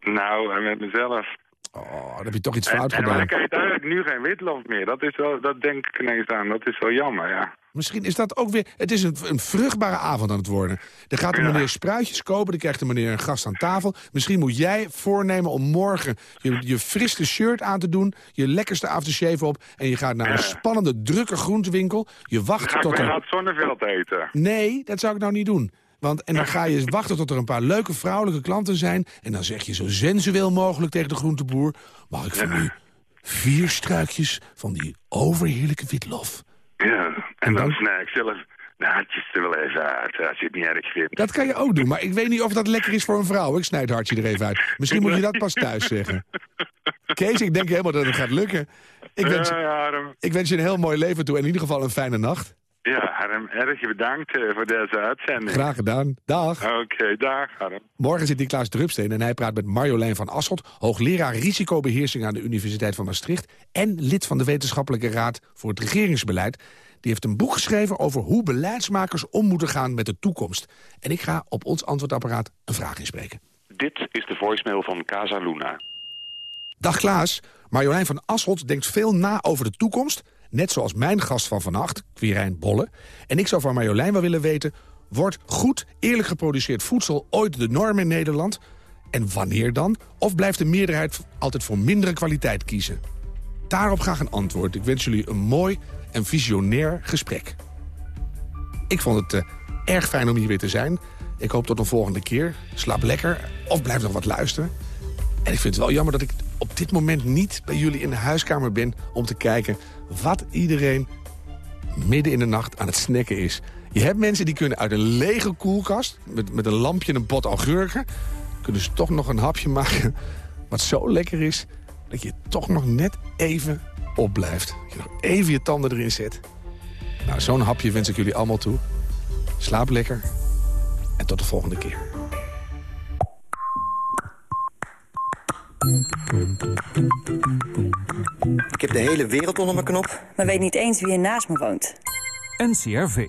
[SPEAKER 13] Nou, en met mezelf.
[SPEAKER 3] Oh, dan heb je toch iets
[SPEAKER 13] En,
[SPEAKER 3] fout
[SPEAKER 13] en maar
[SPEAKER 3] gedaan.
[SPEAKER 13] ik eet eigenlijk nu geen witlof meer. Dat, is wel, dat denk ik ineens aan. Dat is wel jammer, ja.
[SPEAKER 3] Misschien is dat ook weer... Het is een, een vruchtbare avond aan het worden. Er gaat een
[SPEAKER 13] Ja.
[SPEAKER 3] meneer spruitjes kopen, dan krijgt de meneer een gast aan tafel. Misschien moet jij voornemen om morgen je, je friste shirt aan te doen... je lekkerste aftershave op en je gaat naar een spannende, drukke groentewinkel. Je wacht
[SPEAKER 13] ga ik
[SPEAKER 3] tot er...
[SPEAKER 13] naar het zonneveld eten.
[SPEAKER 3] Nee, dat zou ik nou niet doen. Want, en dan ga je wachten tot er een paar leuke vrouwelijke klanten zijn... en dan zeg je zo sensueel mogelijk tegen de groenteboer... mag ik van u vier struikjes van die overheerlijke witlof?
[SPEAKER 13] Ja, en dan snij ik zelf de hartjes er wel even uit, als je het niet erg vindt.
[SPEAKER 3] Dat kan je ook doen, maar ik weet niet of dat lekker is voor een vrouw. Ik snijd het hartje er even uit. Misschien moet je dat pas thuis zeggen. Kees, ik denk helemaal dat het gaat lukken. Ik wens,
[SPEAKER 13] Ja,
[SPEAKER 3] ik wens je een heel mooi leven toe en in ieder geval een fijne nacht.
[SPEAKER 13] Ja, Harm, erg bedankt eh, voor deze uitzending.
[SPEAKER 3] Graag gedaan. Dag.
[SPEAKER 13] Oké, dag Harm.
[SPEAKER 3] Morgen zit Niklaas Drupsteen en hij praat met Marjolein van Asselt... hoogleraar risicobeheersing aan de Universiteit van Maastricht... en lid van de Wetenschappelijke Raad voor het Regeringsbeleid. Die heeft een boek geschreven over hoe beleidsmakers om moeten gaan met de toekomst. En ik ga op ons antwoordapparaat een vraag inspreken.
[SPEAKER 14] Dit is de voicemail van Casa Luna.
[SPEAKER 3] Dag Klaas, Marjolein van Asselt denkt veel na over de toekomst... net zoals mijn gast van vannacht, Quirijn Bolle. En ik zou van Marjolein wel willen weten... wordt goed, eerlijk geproduceerd voedsel ooit de norm in Nederland? En wanneer dan? Of blijft de meerderheid altijd voor mindere kwaliteit kiezen? Daarop graag een antwoord. Ik wens jullie een mooi en visionair gesprek. Ik vond het eh, erg fijn om hier weer te zijn. Ik hoop tot een volgende keer. Slaap lekker of blijf nog wat luisteren. En ik vind het wel jammer dat ik op dit moment niet bij jullie in de huiskamer ben... om te kijken wat iedereen midden in de nacht aan het snacken is. Je hebt mensen die kunnen uit een lege koelkast... met, met een lampje en een pot augurken... kunnen ze toch nog een hapje maken wat zo lekker is... dat je toch nog net even opblijft. Dat je nog even je tanden erin zet. Nou, zo'n hapje wens ik jullie allemaal toe. Slaap lekker en tot de volgende keer.
[SPEAKER 15] Ik heb de hele wereld onder mijn knop, maar weet niet eens wie er naast me woont.
[SPEAKER 16] NCRV.